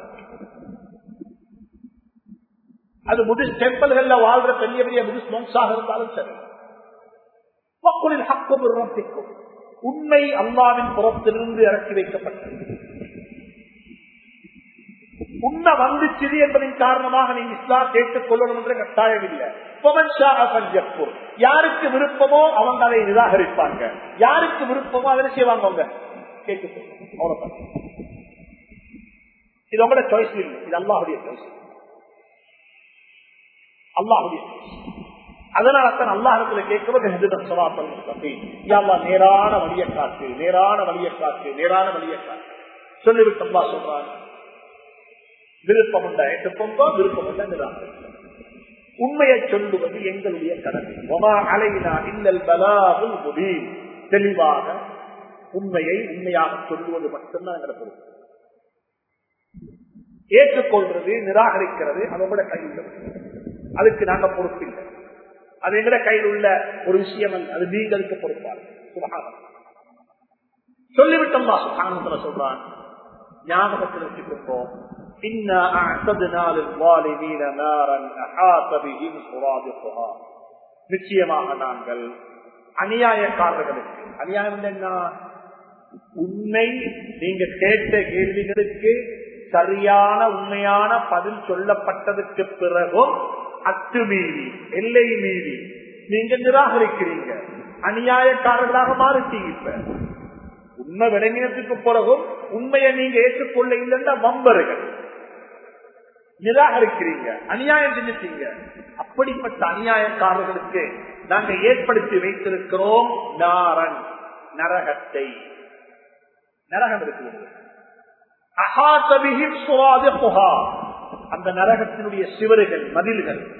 B: அது புதிஸ்ட் டெம்பிள்கள்ல வாழ்ற பெரிய பெரிய புதிஸ்ட் மோங்ஸாக இருந்தாலும் சரி. மக்களின் ஹக்கு நிறுவனத்திற்கும் உண்மை அல்லாவின் புறத்திலிருந்து இறக்கி வைக்கப்பட்டது உண்மை வந்துச்சது என்பதன் காரணமாக நீங்க இஸ்லாம் கேட்டுக் கொள்ளணும் என்ற கட்டாயம் இல்லை யாருக்கு விருப்பமோ அவங்க அதை நிராகரிப்பாங்க. யாருக்கு விருப்பமோ அதை செய்வாங்க அவங்க. கேட்டுக்கொள்ளும் இது உங்களோட சாய்ஸ் இல்லை. இது அல்லாவுடைய சாய்ஸ் அல்லாஹுடைய அதனால தான் அல்லாஹத்துல கேட்கிறது நேரான வழியை காத்து நேரான வழியை காத்து நேரான வழியை காத்து சொல்லிவிட்டு அம்மா சொல்றாங்க விருப்பம் உண்டா ஏற்றுக்கொண்டோ விருப்பம் உண்டா உண்மையை சொல்லுவது எங்களுடைய கடமை. அலையினா இல்லல் பலாவுல் தெளிவாக உண்மையை உண்மையாக சொல்லுவது மட்டும்தான் எங்களை பொறுப்பு ஏற்றுக்கொள்றது நிராகரிக்கிறது அதோட கையில் அதுக்கு நாங்க பொறுப்பில்லை. அது எங்கட கையில் உள்ள ஒரு விஷயம் அது நீங்களுக்கு பொறுப்பாரு. சுபகாரம் சொல்லிவிட்டோம் சுகானத்துல சொல்றான். ஞாபகத்தில் வச்சுக்கொண்டோம் நிச்சயமாக நாங்கள் அநியாயக்காரர்களுக்கு அநியாயம் என்ன உண்மை நீங்க கேட்ட கேள்விகளுக்கு சரியான உண்மையான பதில் சொல்லப்பட்டதுக்கு பிறகும் அத்துமீறி எல்லை மீறி. நீங்க நிராகரிக்கிறீங்க. அநியாயக்காரர்களாக மாறிட்டீங்க இப்ப. உண்மை விளங்கினத்துக்கு பிறகும் உண்மையை நீங்க ஏற்றுக்கொள்ள இல்லைன்னா வம்பர்கள். நிராகரிக்கிறீங்க அநியாயம் செஞ்சுட்டீங்க. அப்படிப்பட்ட அநியாயக்காரர்களுக்கு நாங்க ஏற்படுத்தி வைத்திருக்கிறோம் நாரன் நரகத்தை. நரகம் இருக்கிறது. அகாத்தபிகின் சுவாத புகா அந்த நரகத்தினுடைய சிவறுகள் மதில்கள்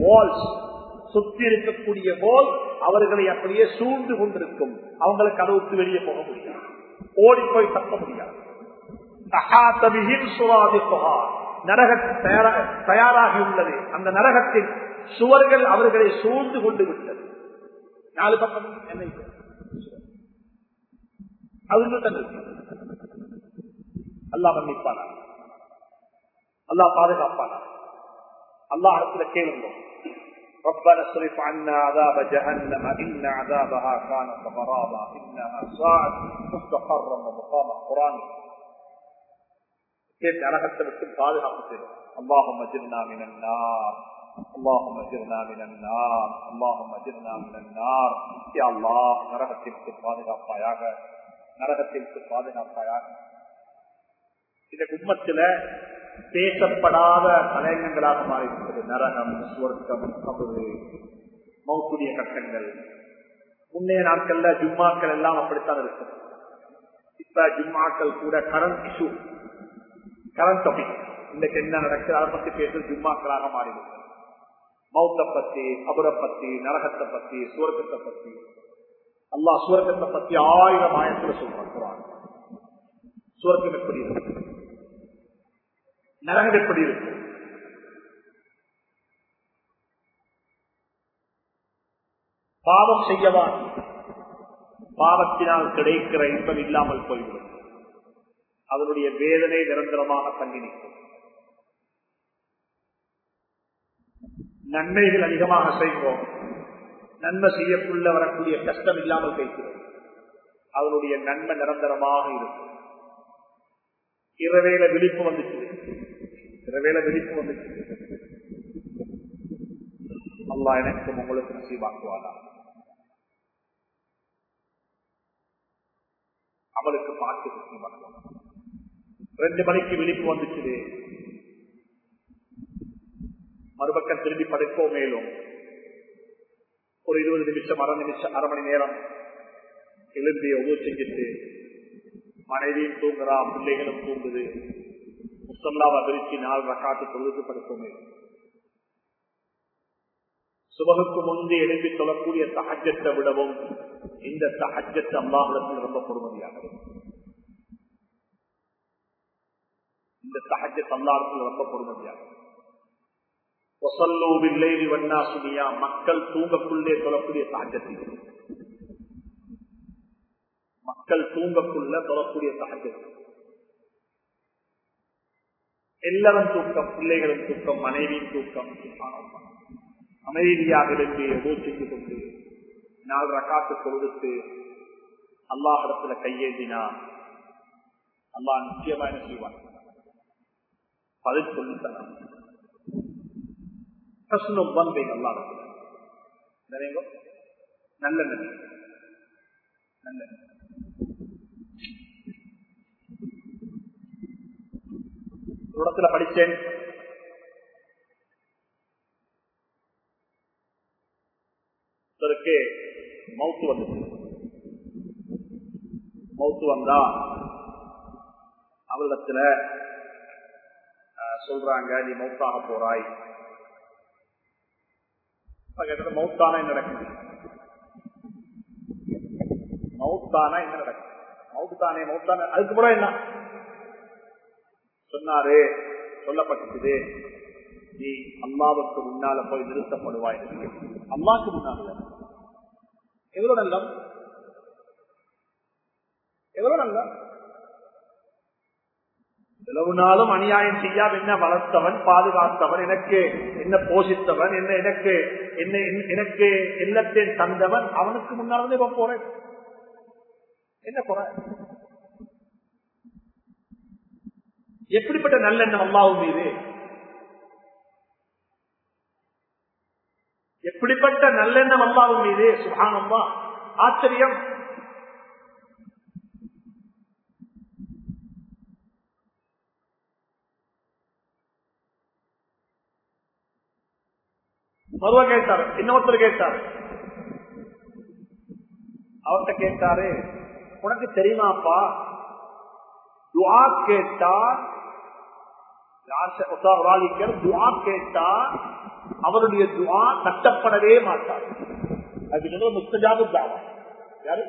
B: வால்ஸ் சுத்தி இருக்கக்கூடிய போல் அவர்களை அப்படியே சூழ்ந்து கொண்டிருக்கும். அவங்களுக்கு அளவுக்கு வெளியே போக முடியாது. ஓடி போய் தப்ப முடியாது. தயாராகி உள்ளது. அந்த நரகத்தின் சுவர்கள் அவர்களை சூழ்ந்து கொண்டு விட்டது. நாலு பக்கம் என்ன அது அல்லா மன்னிப்பானா அல்லா பாதுகாப்பானா அல்லாஹ் இடத்துல கேளுங்க ربنا اصرف عنا عذاب جهنم إن عذابها كان غرابا إنها ساعت مستقرا ومقاما قرآن كيف நரகத்தை விட்டு பாதுகாப்பு செய்யும் اللهم اجرنا من النار اللهم اجرنا من النار اللهم اجرنا من النار يا الله நரகத்திற்கு பாதுகாப்பாயாக நரகத்திற்கு பாதுகாப்பாயாக இந்த குடும்பத்துல பேசப்படாத தலையங்கங்களாக மாறிவிட்டது. நரகம் சுவர்க்கம் கபரு மௌத்துடைய கட்டங்கள் முன்னைய நாட்கள்ல ஜும்மாக்கள் எல்லாம் அப்படித்தான் இருக்கும். இப்ப ஜும்மாக்கள் கூட கரண்ட் இஷ்யூ கரண்ட் டாபிக் இன்னைக்கு என்ன நடக்குது? அதை பத்தி பேசுறது ஜும்மாக்களாக மாறிவிட்டது. மௌத்த பத்தி அபுரை பத்தி நரகத்தை பத்தி சுவர்க்கத்தை பத்தி. அல்லா சுவர்க்கத்தை பத்தி ஆயிரம் ஆயிரத்துல சொல்றான் சுவர்க்கம் எப்படி இருக்கு? நரகம் எப்படி இருக்கும் பாவம் செய்யவா பாவத்தினால் கிடைக்கிற இன்பம் இல்லாமல் போய்விடும். அதனுடைய வேதனை நிரந்தரமாக தங்கி நிற்கும். நன்மைகள் அதிகமாக செய்வோம். நன்மை செய்யக்குள்ள வரக்கூடிய கஷ்டம் இல்லாமல் பேசுகிறோம் அதனுடைய நன்மை நிரந்தரமாக இருக்கும். இரவேல விழிப்பு வந்துச்சு. இரவேல விழிப்பு வந்துச்சு. அல்லா எனக்கு உங்களுக்கு நசீவாக்குவாரா அவளுக்கு பாட்டு நசீவாக்குவாரா ரெண்டு மணிக்கு விழிப்பு வந்துச்சு மறுபக்கம் திரும்பி படுக்கோ மேலும். ஒரு இருபது நிமிஷம் அரை நிமிஷம் அரை மணி நேரம் எழுந்தி ஒவ்வொரு செஞ்சுட்டு மனைவியும் தூங்குறா பிள்ளைகளும் தூங்குது. முசல்லாவை விரிச்சு நாள் ரக்காத்து தொழுது படுத்துமே சுபகுக்கு முன்பு எழுப்பி சொல்லக்கூடிய தகஜத்தை விடவும் இந்த சகஜத்தை அல்லாஹிடத்தில் ரொம்ப பொறுமதியாக இந்த தகஜத் அல்லாஹிடத்தில் ரொம்ப பொறுமதியாக ஒசல்லோவில்லை வண்ணா சுனியா மக்கள் தூங்கக்குள்ளே சொல்லக்கூடிய தகஜத்தில் மக்கள் தூங்கக்குள்ள சொல்லக்கூடிய தகஜத்தில் எல்லாரும் தூக்கம் பிள்ளைகளும் தூக்கம் மனைவியின் தூக்கம் அமைதியாக இருந்து யோசித்துக் கொண்டு நாலு ரகாத்து கொடுத்து அல்லாஹிடத்துல கையேந்தினா அல்லாஹ் நிச்சயமா என்ன செய்வான்? பதில் சொல்லி தரான் வந்தேன் அல்லாஹிடத்துல நல்ல நல்ல நல்ல ஒரு படித்தேன் படிச்சேன் ஒருத்தருக்கு மவுத்து வந்துச்சு மவுத்து வந்தா அவரிடத்துல சொல்றாங்க நீ மவுத்தாக போறாய் மவுத்தானா என்ன நடக்குது மவுத்தானா என்ன நடக்குது மவுத்தானே மவுத்தான அதுக்கு கூட என்ன சொன்னாரு சொல்லப்பட்டது நீ அம்மாவுக்கு முன்னால போய் நிறுத்தப்படுவாய். அம்மாவுக்கு முன்னால. எவ்வளவு நல்லம் எவ்வளவு நல்லம் எவ்வளவு நாளும் அநியாயம் செய்யாம என்ன வளர்த்தவன் பாதுகாத்தவன் எனக்கு என்ன போஷித்தவன் என்ன எனக்கு என்ன எனக்கு எல்லாத்தையும் தந்தவன் அவனுக்கு முன்னால இப்ப போறேன். என்ன போறேன் எப்படிப்பட்ட நல்லெண்ணம் அல்லாவும் மீது? எப்படிப்பட்ட நல்லெண்ணம் அல்லாவும் மீது? சுகானம்மா ஆச்சரியம். மருவ கேட்டாரு. இன்னொருத்தர் கேட்டாரு. அவர்கிட்ட கேட்டாரு உனக்கு தெரியுமாப்பா? துவா கேட்டா கேட்டா அவருடைய துவா கட்டப்படவே மாட்டார். அது முஸ்தஜாபு தாவா. யாரு?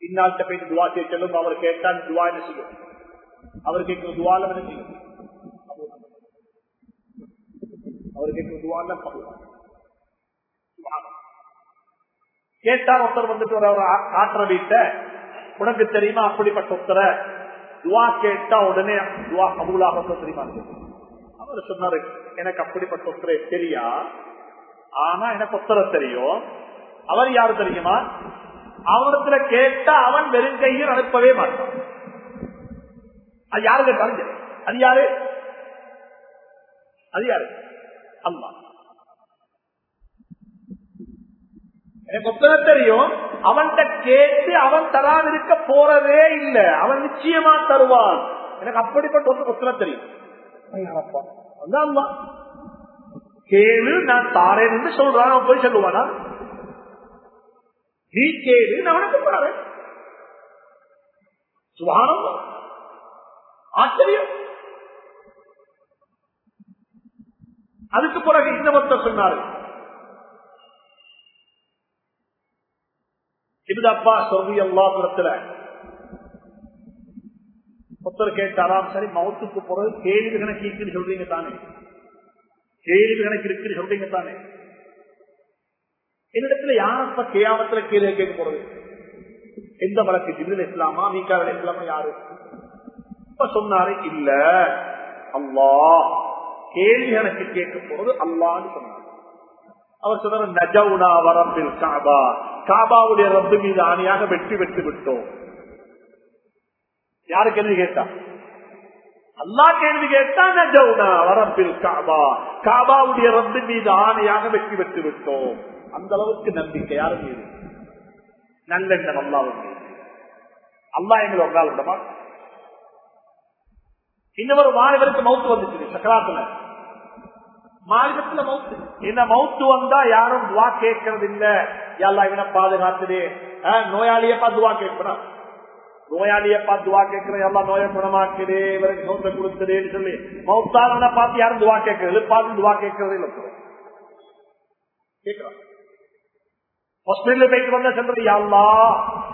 B: இந்நாள்கிட்ட போய் துவா கேட்டாலும் அவர் கேட்டான் துவா என்ன செய்யும்? அவர் கேட்கிற துவால என்ன செய்யும்? அவர் கேட்கிற துவால கேட்டா ஒருத்தர் வந்துட்டு ஒரு காட்டுற வீட்டை. உனக்கு தெரியுமா அப்படிப்பட்ட ஒருத்தரை? துவா கேட்டா உடனே துவா கபூலாக தெரியுமா அவர் சொன்னாரு எனக்கு அப்படிப்பட்ட ஒத்தரை தெரியா? ஆனா எனக்கு ஒத்தரை தெரியும். அவர் யாரு தெரியுமா? அவரிடத்துல கேட்டா அவன் வெறும் கையில் அனுப்பவே மாட்டான். அது யாரு கேட்டாலும் அது யாரு? அது யாரு? அம்மா எனக்கு ஒத்தனை தெரியும். அவன்கிட்ட கேட்டு அவன் தராதிருக்க போறதே இல்லை. அவன் நிச்சயமா தருவான். எனக்கு அப்படிப்பட்ட ஒன்று ஒத்தனை தெரியும். கேளு நான் தாரேன் என்று சொல்றான். அவன் போய் சொல்லுவானா? நீ கேளு நான் உனக்கு போறேன் சுவானம். ஆச்சரியம். அதுக்கு பிறகு இன்னொருத்தர் சொன்னாரு இப்பா சொல்லி எல்லாத்துல ஒருத்தர் கேட்டாராம் சரி மௌத்துக்கு போறது கேள்வி கணக்கு இருக்குன்னு சொல்றீங்க தானே. கேள்வி கணக்கு இருக்குன்னு சொல்றீங்க தானே. என்னிடத்துல யாரப்ப கேயாமத்துல கேள்வி கேட்க போறது? எந்த வழக்கு ஜிபில் இஸ்லாமா மீக்காவில் இஸ்லாமா யாரு? இப்ப சொன்னாரு இல்ல அல்லா கேள்வி கணக்கு கேட்க போறது அல்லான்னு சொன்னார். அவர் சொன்னார் நஜவுனா வரம்பில் காபா காபாவுடைய ரத்து மீது ஆணையாக வெற்றி பெற்று விட்டோம். யாரு கேள்வி கேட்டா? அல்லா கேள்வி கேட்டா நஜவுனா வரம்பில் காபா. காபாவுடைய ரத்து மீது ஆணையாக வெற்றி பெற்று விட்டோம். அந்த அளவுக்கு நம்பிக்கை யாரு மீது? நல்லெண்ணம் அல்லாவுக்கு அல்லா எங்களை ஒரு விடமா இன்னொரு மாணவருக்கு மவுத்து வந்துச்சு சக்கராத்துல. மாநிலத்துல மவுத்து. இந்த மவுத்து வந்தா யாரும் வா கேட்கறது இல்லை எல்லாம் இவனை பாதுகாத்துடு நோயாளிய பார்த்து துவா கேட்கணும் நோயாளிய பார்த்து கேட்கிற எல்லாம் நோயை குணமாக்குது இவருக்கு சொந்த கொடுத்துடுன்னு சொல்லி மௌத்தான பார்த்து யாரும் துவா கேட்கறது பார்த்து துவா கேட்கறது இல்லை கேட்கிறான் ஹாஸ்பிட்டல் போயிட்டு வந்த சென்றது யாழ்லா.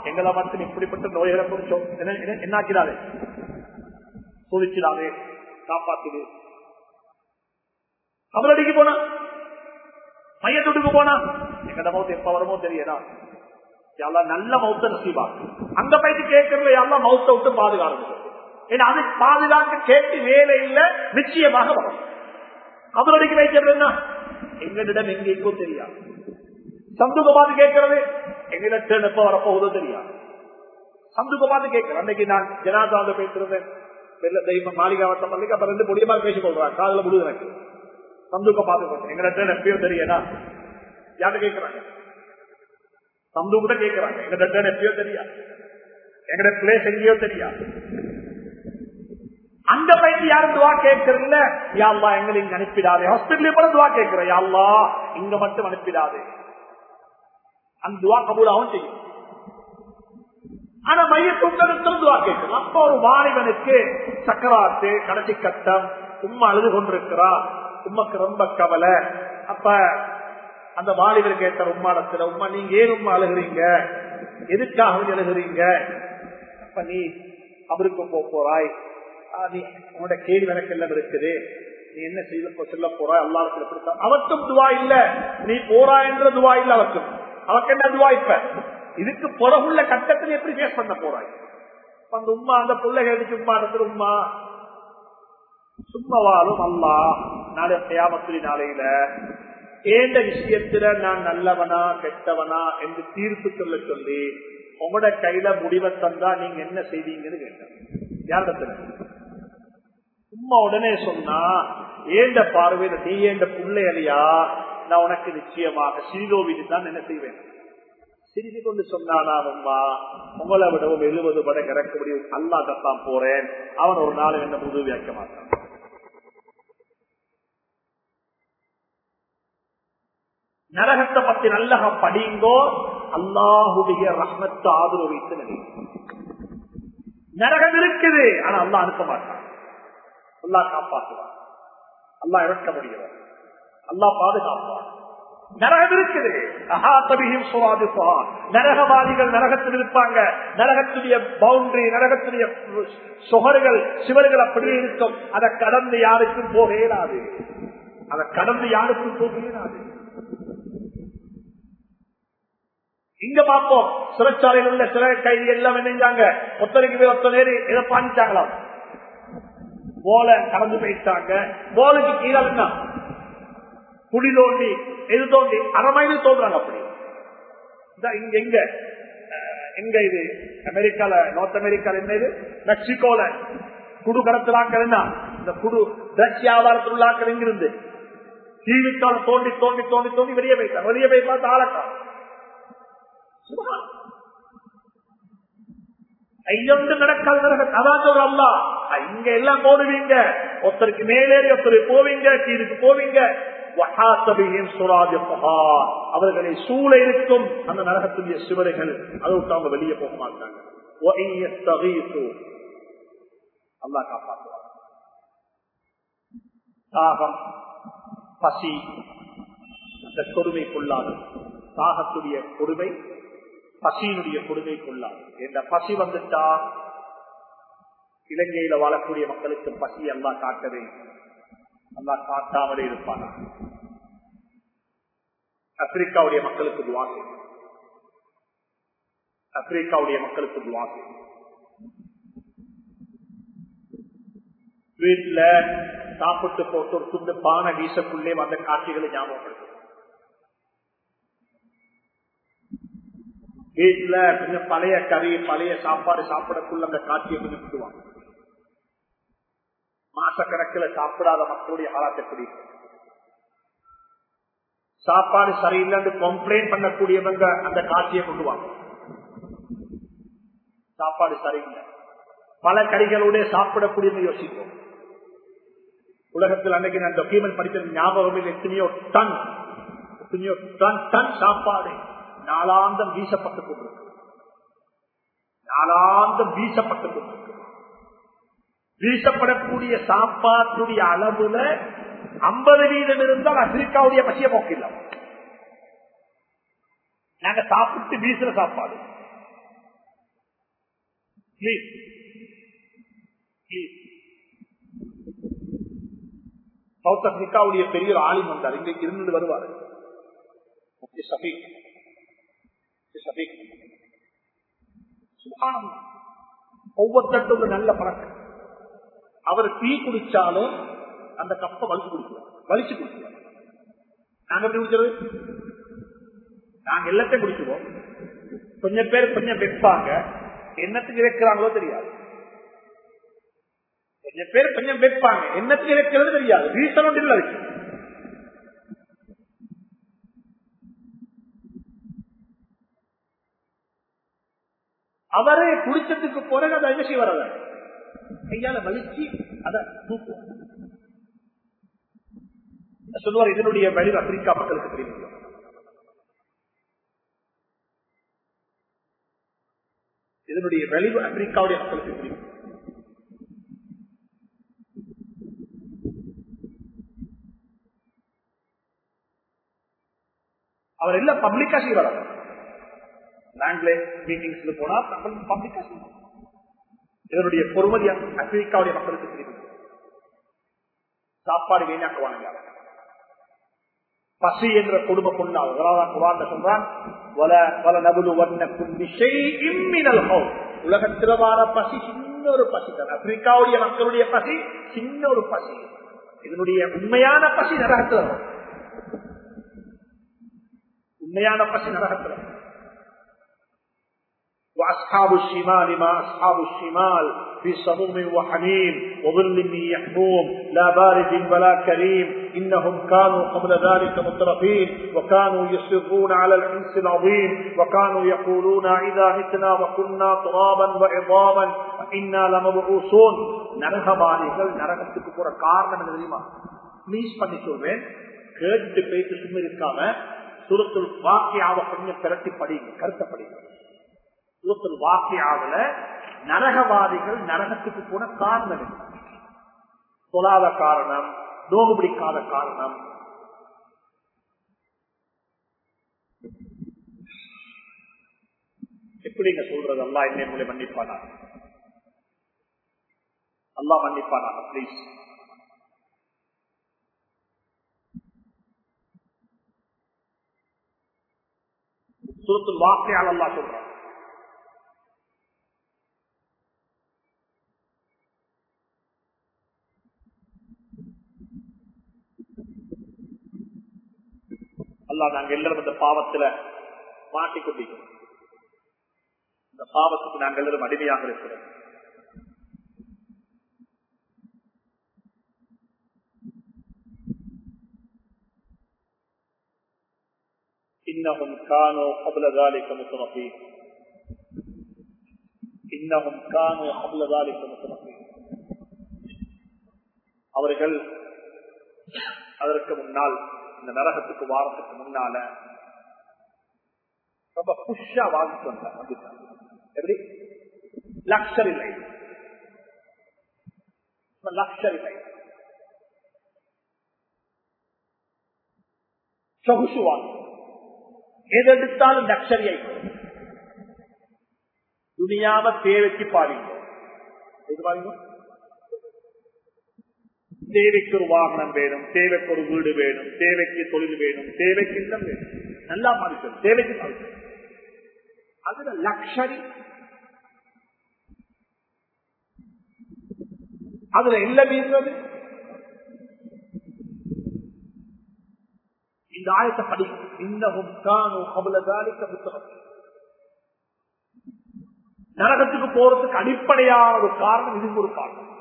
B: எங்களை மட்டும் இப்படிப்பட்ட நோய்களை குறிச்சோம் என்னாக்கிறாரு சோதிச்சிடாதே காப்பாத்துது அவரடிக்கு போனா மையத்துட்டுக்கு போனா? எங்கட மௌத்து எப்ப வருமோ தெரியதா எல்லாம் நல்ல மௌத்த நசீபா. அங்க போயிட்டு கேட்கறதுல எல்லாம் மௌத்த விட்டு பாதுகாப்பு ஏன்னா அது பாதுகாக்க கேட்டு வேலை இல்ல நிச்சயமாக வரும். அவரடிக்கு வைக்கிறது என்ன? எங்களிடம் எங்கேக்கோ தெரியாது. சந்துக பார்த்து கேட்கறது எங்களிடம் எப்ப வரப்போகுதோ தெரியாது. சந்துக பார்த்து கேட்கிறேன் அன்னைக்கு நான் ஜனாதாவில் பேசுறேன் வெள்ள தெய்வம் பள்ளிக்கு அப்புறம் ரெண்டு பொடியமா பேசிக் கொள்றாங்க காதல முடிவு எனக்கு. சந்துக்க எங்க எங்களிடம் எப்பயோ தெரியனா யாரு கேட்கிறாங்க சந்து கேட்கறாங்க எங்க எங்கிட்ட எப்பயோ தெரியா? எங்கட பிளேஸ் எங்கேயோ தெரியா? அந்த பைக்கு யாரும் துவா கேட்கறதுல யாழ்லா எங்களை இங்க அனுப்பிடாதே. ஹாஸ்பிட்டல் கூட துவா கேட்கிற யாழ்லா இங்க மட்டும் அனுப்பிடாதே. அந்த துவா கபூலாவும் செய்யும். ஆனா மைய துவா கேட்கணும் அப்ப ஒரு வாலிபனுக்கு சக்கராத்து கடைசி கட்டம் உம்மா அழுது கொண்டிருக்கிறா உமக்கு ரொம்ப கவலை. அப்ப அந்த வாலிபர் கேட்ட உம்மாடத்துல உம்மா நீங்க ஏன் உம்மா அழுகிறீங்க? எதுக்காக எழுகிறீங்க அப்ப நீ அவருக்கு போக போறாய். நீ உன்னோட கேள்வி எனக்கு எல்லாம் இருக்குது. நீ என்ன செய்த சொல்ல போறாய் அல்லாடத்துல கொடுத்தா. அவர்க்கும் துவா இல்ல. நீ போறா என்ற துவா இல்ல அவர்க்கும். அவருக்கு என்ன துவா இப்ப? இதுக்கு பிறகுள்ள கட்டத்தில் எப்படி பேஸ் பண்ண போறாய்? அந்த உமா அந்த பிள்ளைகள் உமா இடத்துல உமா சும்மாவாலும் அல்லா நாளை தேமத்திரி நாளையில ஏந்த விஷயத்துல நான் நல்லவனா கெட்டவனா என்று தீர்ப்பு சொல்ல சொல்லி உங்களோட கையில முடிவை தந்தா நீங்க என்ன செய்வீங்கன்னு கேட்டேன். யாரிடத்துல சும்மா உடனே சொன்னா ஏண்ட பார்வையில நீ ஏண்ட பிள்ளையலையா? நான் உனக்கு நிச்சயமாக சிறிதோவிட்டு தான் என்ன செய்வேன்? சிரிச்சு கொண்டு சொன்னானா அம்மா உங்களை விடவும் எழுபது பட கிடக்க முடியும் அல்லாதான் போறேன். அவன் ஒரு நாள் என்ன உதவி வைக்க மாட்டான் நரகத்தை பத்தி நல்லகம் படிங்கோ. அல்லாஹுடைய ரஹ்மத்து ஆதரவு வைத்து நிலை நரகம் இருக்குது ஆனா அல்லா அனுப்ப மாட்டான். அல்லா காப்பாற்றுவான். அல்லா இறக்க முடியவர் அல்லா பாதுகாப்பான். நரகம் இருக்குது. நரகவாதிகள் நரகத்தில் இருப்பாங்க. நரகத்துடைய பவுண்டரி நரகத்துடைய சுகர்கள் சிவர்கள் அப்படி இருக்கும். அதை கடந்து யாருக்கும் போக இயலாது அதை கடந்து யாருக்கும் போக இயலாது இங்க பார்ப்போம். சிறைச்சாலையில் உள்ள சிறை கைதி எல்லாம் என்னஞ்சாங்க ஒத்தனைக்கு போய் ஒத்த நேரம் இதை பாஞ்சாங்களாம் போல கடந்து போயிட்டாங்க போலுக்கு கீழே குடி தோண்டி எது தோண்டி? அரை தோன்றாங்க அப்படி. இங்க எங்க எங்க இது? அமெரிக்கால நார்த் அமெரிக்கால என்ன இது? மெக்சிகோல. குடு கடத்துலாக்கள் இந்த குடு ட்ரக்ஸ் வியாபாரத்தில் உள்ளாக்கள் எங்கிருந்து? தீவிக்கால தோண்டி தோண்டி தோண்டி தோண்டி வெளியே போயிட்டாங்க வெளியே போய் பார்த்து ஆளக்கான் ஐயொன்று நடக்காது அதான் அல்லா. இங்க எல்லாம் போடுவீங்க. ஒருத்தருக்கு மேலேறி ஒருத்தர் போவீங்க கீழுக்கு போவீங்க. அவர்களை சூழ இருக்கும் அந்த நரகத்துடைய சிவரைகள் அதை விட்டு அவங்க வெளியே போக மாட்டாங்க. அல்லா காப்பாற்றுவார். தாகம் பசி அந்த கொடுமைக்குள்ளாது தாகத்துடைய கொடுமை பசியினுடைய கொடுமை கொடுமைக்குள்ளாது இந்த பசி வந்துட்டா இலங்கையில வாழக்கூடிய மக்களுக்கு பசி எல்லாம் காட்டவே அல்லா காட்டாமலே இருப்பாங்க. ஆப்பிரிக்காவுடைய மக்களுக்கு துவாசை ஆப்பிரிக்காவுடைய மக்களுக்கு துவாசை வீட்டுல சாப்பிட்டு போட்டு ஒரு துண்டு பானை வீசக்குள்ளே வந்த காட்சிகளை ஞாபகப்படுத்த. வீட்டுல கொஞ்சம் பழைய கறி பழைய சாப்பாடு சாப்பிடக்குள்ள அந்த காட்சியை கொஞ்சம் விட்டுவாங்க மாசக்கணக்கில் சாப்பிடாத மக்களுடைய ஆளாத்தை பிடிக்கும் சாப்பாடு சரியில்லைன்னு கம்ப்ளைண்ட் பண்ணக்கூடியவங்க அந்த காட்சியை கொண்டுவாங்க. சாப்பாடு சரியில்லை. பல கறிகளோட சாப்பிடக்கூடியது யோசிப்போம். உலகத்தில் அன்னைக்கு நான் டாக்குமெண்ட் படித்தது ஞாபகம் இல்லை எத்தனையோ டன் எத்தனையோ டன் டன் சாப்பாடு. நாளாந்தம் வீசப்பட்டுக் கொண்டிருக்கு நாளாந்தம் வீசப்பட்டுக் கொண்டிருக்கு வீசப்படக்கூடிய சாப்பாட்டுடைய அளவுல ஐம்பது வீதம் இருந்தால் அசிரிக்காவுடைய பசிய போக்கில்ல நாங்க சாப்பிட்டு வீசுற சாப்பாடு. Please. Please. சவுத் ஆப்பிரிக்காவுடைய பெரிய ஒரு ஆலிம் வந்தார். இங்கே இருந்து வருவார். முஃப்தி ஒவ்வொருத்தருக்கும் ஒரு நல்ல பழக்கம். அவர் டீ குடிச்சாலும் அந்த கப்பை வலிச்சு குடிக்குவார் வலிச்சு குடிக்குவார் நாங்க எப்படி குடிக்கிறது? நாங்க எல்லாத்தையும் குடிக்குவோம் கொஞ்சம் பேர் கொஞ்சம் வைப்பாங்க. என்னத்துக்கு வைக்கிறாங்களோ தெரியாது. கொஞ்சம் பேர் கொஞ்சம் வைப்பாங்க. என்னத்துக்கு வைக்கிறது தெரியாது. ரீசன் ஒன்று இல்லை அதுக்கு. அவரே குடிச்சதுக்கு பிறகு அதை என்ன செய்வார் வரல. கையால வலிச்சு அதை தூக்குவோம் சொல்லுவார் இதனுடைய வழி ஆப்பிரிக்கா மக்களுக்கு தெரியும்? இதனுடைய விளைவு அமெரிக்காவுடைய மக்களுக்கு தெரியும்? அவர் எல்லாம் பப்ளிக்கா செய்வார்? லாங்குவேஜ் மீட்டிங்ஸ்ல போனா பப்ளிக்கா இதனுடைய பொறுமதி அமெரிக்காவுடைய மக்களுக்கு தெரியும். சாப்பாடு வீணாக்குவாங்க பசி என்ற குடும்ப பொண்ணால் குரான் சொல்றான் வல வல உலகத்தில் வார பசி சின்ன ஒரு பசி தான். ஆப்பிரிக்காவுடைய மக்களுடைய பசி சின்ன ஒரு பசி. இதனுடைய உண்மையான பசி நரகத்தில் உண்மையான பசி நரகத்தில் وأصحاب الشمال ما أصحاب الشمال في سموم وحميم وظل من يحموم لا بارد ولا كريم إنهم كانوا قبل ذلك مترفين وكانوا يصرون على الحنس العظيم وكانوا يقولون إذا متنا وكنا ترابا وعظاما إنا لمبعوثون நரகவாதிகள் நரகத்துக்கு போற காரணம் என்ன தெரியுமா ப்ளீஸ் பண்ணி சொல்வேன் கேட்டு பேசி சும்மா இருக்காம சுரத்துள் வாக்கியாவ கொஞ்சம் திரட்டி படிங்க கருத்தை படிங்க சூரத்தில் வாக்கியாவில் நரகவாதிகள் நரகத்துக்கு போன காரணம் என்ன? தொழாத காரணம் நோகு பிடிக்காத காரணம். எப்படிங்க சொல்றது? அல்லா என்ன மூலம் மன்னிப்பானா? அல்லா மன்னிப்பானா? பிளீஸ் சூரத்தில் வாக்கையால் அல்லா சொல்றான். அல்லா நாங்க எல்லாரும் இந்த பாவத்துல மாட்டிக்கொண்டிருக்கிறோம் இந்த பாவத்துக்கு நாங்கள் எல்லாரும் அடிமையாக இருக்கிறோம். காணோ அவ்வளவுதாலே கமித்து இன்னமும் அவர்கள் அதற்கு முன்னால் இந்த நரகத்துக்கு வாரத்துக்கு முன்னால ரொம்ப புஷ்ஷா வாழ்ந்துட்டு வந்தார் வந்துட்டார். எப்படி? லக்ஷரி லைஃப் லக்ஷரி லைஃப் சொகுசு வாழ்க்கை எதெடுத்தாலும் லக்ஷரி ஆயிடும். துணியாம தேவைக்கு பாருங்க. எது பாருங்க? தேவைக்கு ஒரு வாகனம் வேணும் தேவைக்கு ஒரு வீடு வேணும் தேவைக்கு தொழில் வேணும் தேவைக்கு இல்லம் வேணும். நல்லா மாறிக்கணும் தேவைக்கு மாறிக்கணும் அதுல லக்ஷரி அதுல இல்ல வீசுறது? இந்த ஆயத்தை படி. இன்னமும் காணும் அவ்வளவுதாலிக்க புத்தகம். நரகத்துக்கு போறதுக்கு அடிப்படையான ஒரு காரணம் இது ஒரு காரணம்.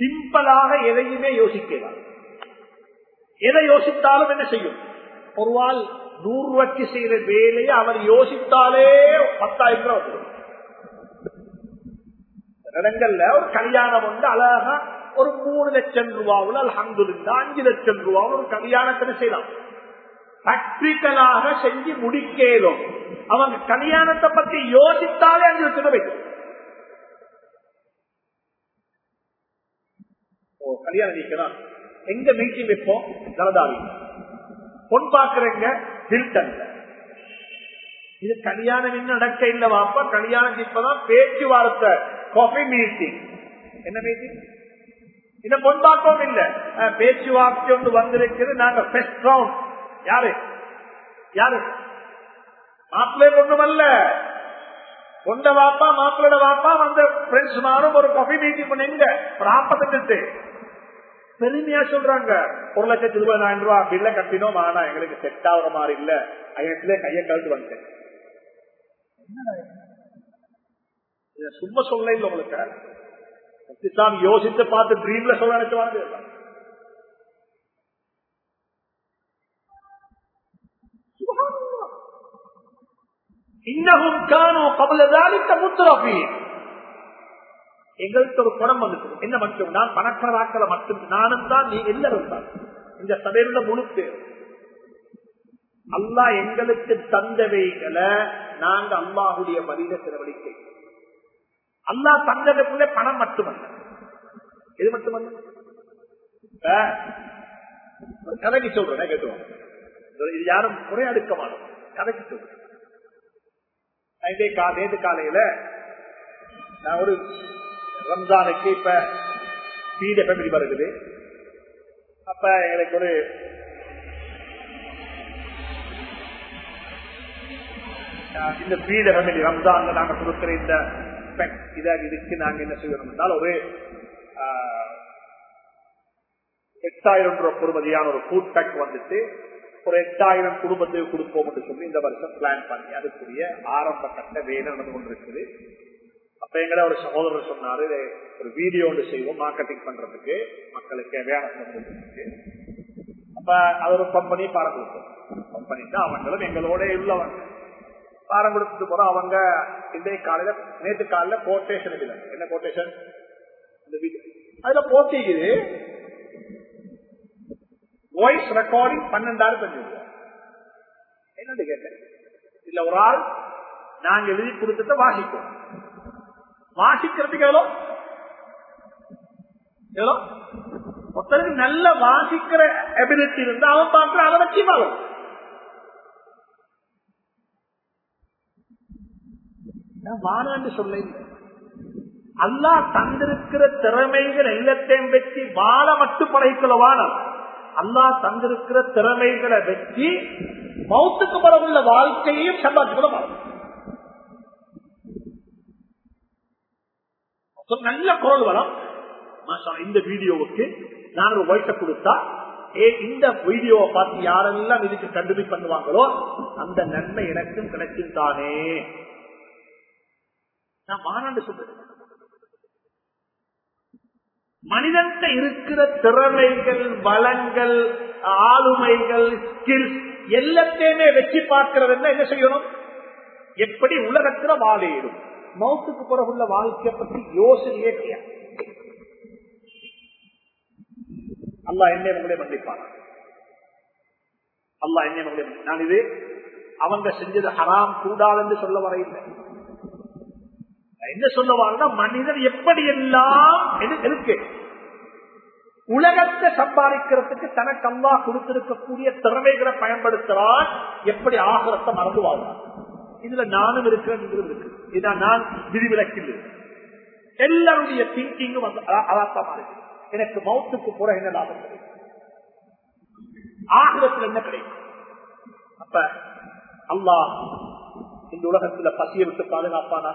B: சிம்பிளாக எதையுமே யோசிக்கிறார் எதை யோசித்தாலும் என்ன செய்யும்? ஒருவாள் நூறு ரூபாய்க்கு செய்யற வேலையை அவர் யோசித்தாலே பத்தாயிரம் ரூபாய் வந்துடும். இடங்கள்ல ஒரு கல்யாணம் வந்து அழகா ஒரு மூணு லட்சம் ரூபாவில் அல்ஹம்துலில்லா அஞ்சு லட்சம் ரூபாவில் ஒரு கல்யாணத்தை செய்யலாம்? பிராக்டிக்கலாக செஞ்சு முடிக்கலும் அவங்க கல்யாணத்தை பத்தி யோசித்தாலே அஞ்சு லட்சம் ரூபாய் கல்யாணம் நீக்கலாம் எங்க மீட்டிங் வைப்போம் ஜனதாவி பொன் பாக்குறேங்க ஹில்டன்ல இது கல்யாணம் இன்னும் நடக்க இல்ல வாப்பா. கல்யாணம் இப்பதான் பேச்சுவார்த்தை காஃபி மீட்டிங் என்ன மீட்டிங் இதை பொன் பார்க்கவும் இல்ல. பேச்சுவார்த்தை ஒன்று வந்திருக்கிறது. நாங்க பெஸ்ட் ரவுண்ட் யாரு? யாரு? மாப்பிள்ளை அல்ல. கொண்ட வாப்பா மாப்பிள்ளோட வாப்பா வந்த ஃப்ரெண்ட்ஸ் மாறும். ஒரு காஃபி மீட்டிங் பண்ணுங்க ஒரு ஆப்பத்தை பெருமையா சொல்றாங்க. ஒரு லட்சத்தி இருபதாயிரம் ரூபாய் பில்ல கட்டினோம் ஆனா எங்களுக்கு செட் ஆகுற மாதிரி இல்ல. ஐயத்துல கையை கழுத்து வந்துட்டேன். சும்மா சொல்ல இல்லை உங்களுக்கு. இஸ்லாம் யோசித்து பார்த்து ட்ரீம்ல சொல்ல நினைச்சுவாங்க இன்னும் காணும் கபலதாலித்த முத்திரபீன் எங்களுக்கு ஒரு குணம் வந்துட்டு. என்ன மட்டும் நான் பணக்காராக்களை மட்டும் நானும் தான் நீ எல்லாரும் தான். இந்த சபையில முழு பேர். அல்லாஹ் எங்களுக்கு தந்தவைகளை நாங்க அல்லாஹுடைய வழியில செலவழிக்க அல்லாஹ் தந்ததுக்குள்ளே பணம் மட்டுமல்ல. இது மட்டுமல்ல? ஒரு கதைக்கு சொல்றேன் கேட்டுவோம் இது யாரும் குறையடுக்க மாட்டோம். கதைக்கு சொல்றேன். கா நேற்று காலையில நான் ஒரு ரம்ஜானுக்கு இப்ப பீட ஃபேமிலி வருது அப்ப எனக்கு ஒரு இந்த பீட ஃபேமிலி ரம்ஜான்ல நாங்க கொடுக்கிற இந்த இதுக்கு நாங்க என்ன செய்யணும் என்றால் ஒரு எட்டாயிரம் ரூபாய் பொறுமதியான ஒரு ஃபுட் பேக் வந்துட்டு ஒரு எட்டாயிரம் குடும்பத்துக்கு கொடுப்போம் என்று சொல்லி இந்த வருஷம் பிளான் பண்ணி அதுக்குரிய ஆரம்ப கட்ட வேலை நடந்து கொண்டிருக்குது. அப்ப எங்கட ஒரு சகோதரர் சொன்னாரு ஒரு வீடியோ ஒன்று செய்வோம் மார்க்கெட்டிங் பண்றதுக்கு மக்களுக்கு வேலை அப்ப அது ஒரு கம்பெனி பாரம் கொடுத்தோம். கம்பெனிக்கு தான் அவங்களும் எங்களோட உள்ளவங்க. பாரம் கொடுத்துட்டு போறோம் அவங்க இன்றைய காலையில நேற்று காலையில கோட்டேஷன் இல்லை என்ன கோட்டேஷன் அதுல போட்டிக்குது வாய்ஸ் ரெக்கார்டிங் பன்னெண்டாயிரம் பண்ணிருக்கோம் என்னன்னு கேட்டேன். இல்ல ஒரு ஆள் நாங்க எழுதி கொடுத்துட்டு வாசிப்போம். வாசிக்கிறதுக்கு எவ்வளோ? எவ்வளோ? ஒருத்தருக்கு நல்ல வாசிக்கிற எபிலிட்டி இருந்தா அவன் பார்க்கிற அதை வச்சு வரும் வானாண்டு சொல்ல அல்லா தந்திருக்கிற திறமைகள் எல்லாத்தையும் வச்சு வாழ மட்டும் பழகிக்கொள்ள வானம். அல்லா தந்திருக்கிற திறமைகளை வச்சு மௌத்துக்கு பரவுள்ள வாழ்க்கையையும் சம்பாதிக்கொள்ள வாழும் நல்ல குரல் வளம் இந்த வீடியோவுக்கு நான் ஒரு வயசை கொடுத்தா ஏ இந்த வீடியோவை பார்த்து யாரெல்லாம் இதுக்கு கண்டுபி பண்ணுவாங்களோ அந்த நன்மை எனக்கும் கிடைக்கும் தானே. நான் மாநாண்டு சொல்றேன். மனிதன் இருக்கிற திறமைகள் வளங்கள் ஆளுமைகள் ஸ்கில்ஸ் எல்லாத்தையுமே வச்சு பார்க்கிறது என்ன செய்யணும்? எப்படி உலகத்துல வாழையிடும் மௌத்துக்கு பிறகுள்ள வாழ்க்கையை பற்றி யோசனையே கிடையாது அல்லா என்னை உங்களே மன்னிப்பாங்க அல்லா என்னை உங்களே நான் இது அவங்க செஞ்சது ஹராம் கூடாதுன்னு சொல்ல வரையில்லை. என்ன சொல்ல வரனா மனிதன் எப்படி எல்லாம் இருக்கு உலகத்தை சம்பாதிக்கிறதுக்கு தனக்கு அல்லா கொடுத்திருக்கக்கூடிய திறமைகளை பயன்படுத்துகிறான் எப்படி ஆகரத்தை மறந்து வாழ்றான் இதுல நானும் இருக்கிறேன் இருக்கு இதான் நான் விதிவிலக்கில் எல்லாருடைய திங்கிங்கும் அலாத்தமா இருக்கு எனக்கு மௌத்துக்கு புற என்ன லாபம் கிடைக்கும்? ஆகிரத்தில் என்ன கிடைக்கும்? அப்ப அல்லாஹ் இந்த உலகத்துல பசியை விட்டு பாதுகாப்பானா?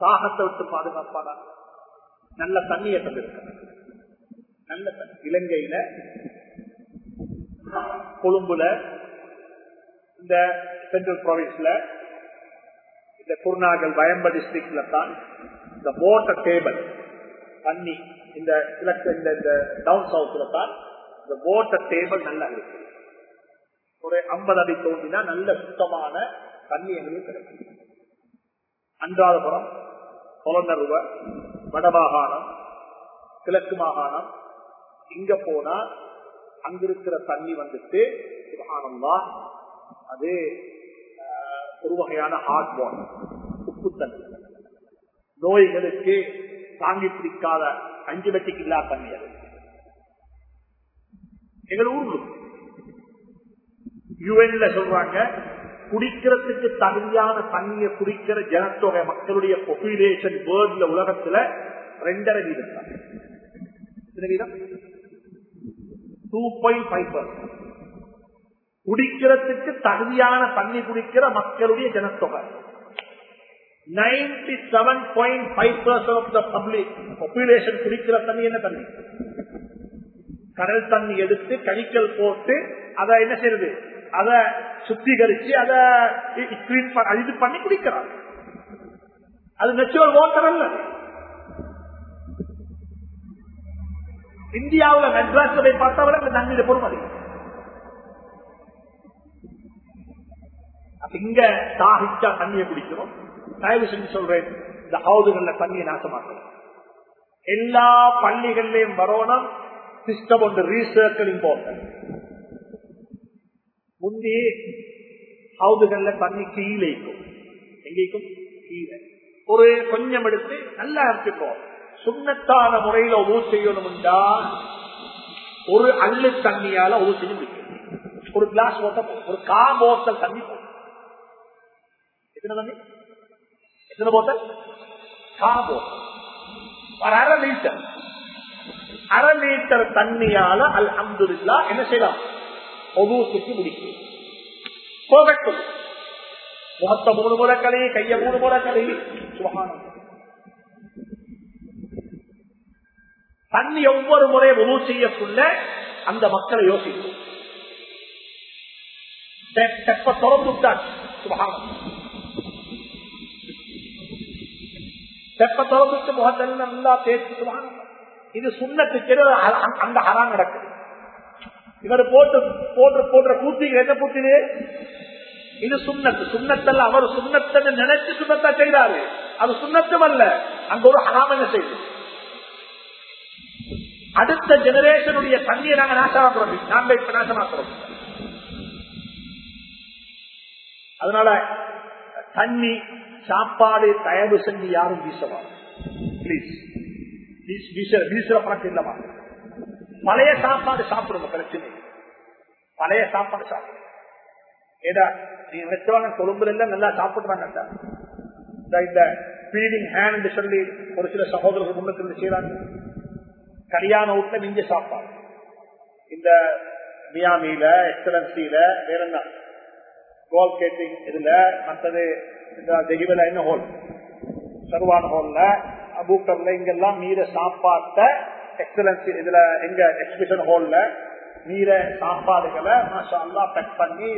B: தாகத்தை விட்டு பாதுகாப்பானா? நல்ல தண்ணியை தந்திருக்க. நல்ல தண்ணி. இலங்கையில கொழும்புல இந்த சென்ட்ரல் ப்ராவின்ஸ்ல இந்த குருநாகல் பயம்ப டிஸ்ட்ரிக்ட்ல தான் இந்த வாட்டர் டேபிள் தண்ணி இந்த கிழக்கு இந்த இந்த டவுன் சவுத்ல தான் இந்த வாட்டர் டேபிள் நல்லா இருக்கு ஒரு ஐம்பது அடி தோண்டினா நல்ல சுத்தமான தண்ணி எங்களுக்கு கிடைக்கும் அன்றாதபுரம் கொலநருவ வடமாகாணம் கிழக்கு மாகாணம் இங்க போனா அங்கிருக்கிற தண்ணி வந்துட்டு சுபஹானல்லா அது ஒரு வகையான ஹார்ட் வாட்டர் உப்பு நோய்களுக்கு தாங்கி பிடிக்காத அஞ்சுபெட்டிக்கு இல்லா தண்ணி அது. எங்கள் ஊர்ல யுஎன்ல சொல்றாங்க குடிக்கிறதுக்கு தகுதியான தண்ணியை குடிக்கிற ஜனத்தொகை மக்களுடைய பாப்புலேஷன் வேர்ல்ட்ல உலகத்துல ரெண்டரை வீதம் தான். வீதம்? டூ பாயிண்ட் ஃபைவ் பர்சன்ட் குடிக்கிறதுக்கு தகுதியான தண்ணி குடிக்கிற மக்களுடைய ஜனத்தொகை. Ninety seven point five percent of the public population குடிக்கிற தண்ணி என்ன தண்ணி? கடல் தண்ணி எடுத்து கணிக்கல் போட்டு அதை என்ன செய்யறது? அதை சுத்திகரிச்சு அதை ட்ரீட் பண்ண- இது பண்ணி குடிக்கிறாங்க. அது நெச்சுரல் வாட்டர் அல்ல. இந்தியாவில் மெட்ராஸ் பார்த்தவரை இந்த தண்ணீர் பொறுமதி அப்ப தாகிச்சா தண்ணியை குடிக்கிறோம் தயவு செஞ்சு சொல்றேன் இந்த ஹவுதுகள்ல தண்ணியை நாசமாக்கணும். எல்லா பள்ளிகள்லயும் வரணும் சிஸ்டம் ஒன்று ரீசர்ச் இம்பார்ட்டன்ட் முந்தி ஹவுதுகள்ல தண்ணி கீழே இருக்கும். எங்கேக்கும் கீழே. ஒரு கொஞ்சம் எடுத்து நல்லா எடுத்துக்கோம் சுண்ணத்தான முறையில உதவு செய்யணும்டா. ஒரு அள்ளு தண்ணியால உதவு செய்ய முடியும். ஒரு கிளாஸ் ஓட்ட ஒரு கா போத்தல் தண்ணி எத்தனை தண்ணி? எத்தனை போத்தல் ஒரு அரை லிட்டர் அரை லிட்டர் தண்ணியால என்ன செய்யலாம்? ஒவ்வொருத்துக்கு முடிக்கும். போகட்டும் மூணு முறை கைய மூணு முறை சுகானம் தண்ணி ஒவ்வொரு முறை உதவு செய்யக்குள்ள அந்த மக்களை யோசிக்கும். தெப்ப திறந்து செப்ப தெப்ப திறந்துட்டு முகத்தில் நல்லா தேய்ச்சி சுகானம் இது சுண்ணத்துக்கு அந்த ஹராம் நடக்குது இவர் போட்டு போட்டு போடுற கூத்தி என்ன கூத்தினு இது சுண்ணத்து. சுண்ணத்தல்ல அவர் சுண்ணத்தை நினைச்சு சுண்ணத்தா செய்தாரு. அது சுண்ணத்தும் அல்ல அங்க ஒரு ஹராம் என்ன அடுத்த ஜெனரேஷனுடைய தண்ணியை நாங்க நாசமாக்குறோம். நாங்க இப்ப நாசமாக்குறோம். அதனால தண்ணி சாப்பாடு தயவு செஞ்சு யாரும் வீசவா? பிளீஸ் வீசுற பணம் இல்லமா பழைய சாப்பாடு சாப்பிடுங்க பிரச்சனை பழைய சாப்பாடு சாப்பிடுங்க. ஏடா நீ வச்சவங்க கொழும்புல எல்லாம் நல்லா சாப்பிடுறாங்க இந்த ஃபீடிங் ஹேண்ட் சொல்லி ஒரு சில சகோதரர்கள் குடும்பத்தில் செய்யறாங்க கல்யாண வீட்டுல மிஞ்ச சாப்பாடு. இந்த மியாமியில எக்ஸலன்சியில வேற என்ன? கோல் கேட்டிங் இதுல மற்றது இந்த தெகிவல என்ன ஹோல் சர்வான ஹோல்ல அபூக்கர்ல இங்கெல்லாம் மீற சாப்பாட்ட எக்ஸலன்சி இதுல எங்க எக்ஸிபிஷன் ஹோல்ல மீற சாப்பாடுகளை மாஷா அல்லா பேக் பண்ணி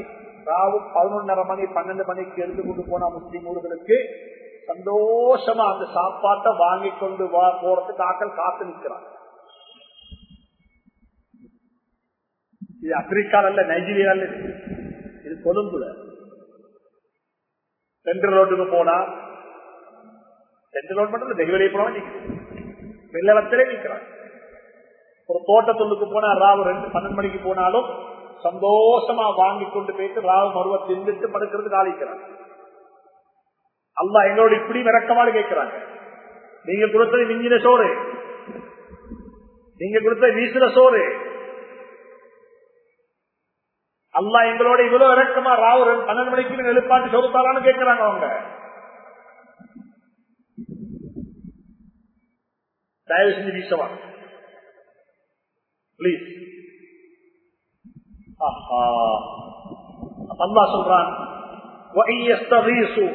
B: ராவு பதினொன்னரை மணி பன்னெண்டு மணிக்கு எடுத்து கொண்டு போனா முஸ்லீம் ஊர்களுக்கு சந்தோஷமா அந்த சாப்பாட்டை வாங்கி கொண்டு வா போறதுக்கு ஆக்கள் காத்து நிற்கிறாங்க. இது ஆப்பிரிக்கால நைஜீரியால இருக்கு இது கொழும்புல. சென்ட்ரல் ரோட்டுக்கு போனா சென்ட்ரல் ரோட் மட்டும் டெலிவரி போனா வெள்ளவத்திலே நிற்கிறான். ஒரு தோட்டத்துள்ளுக்கு போனா ராவு ரெண்டு பன்னெண்டு மணிக்கு போனாலும் சந்தோஷமா வாங்கி கொண்டு போயிட்டு ராவு மருவ தின்னுட்டு படுக்கிறதுக்கு ஆளிக்கிறாங்க அல்லா எங்களோட இப்படி விளக்கமாடு கேட்கிறாங்க. நீங்க கொடுத்தது மிஞ்சின சோறு. நீங்க கொடுத்த வீசுற சோறு. அல்லா எங்களோட இவ்வளவு இறக்கமா ராவு பன்னெண்டு மணிக்கு எழுப்பாட்டு சோறுத்தாரான்னு கேட்கிறாங்க அவங்க. தயவு செஞ்சு வீசவா? பிளீஸ் அல்லா சொல்றான்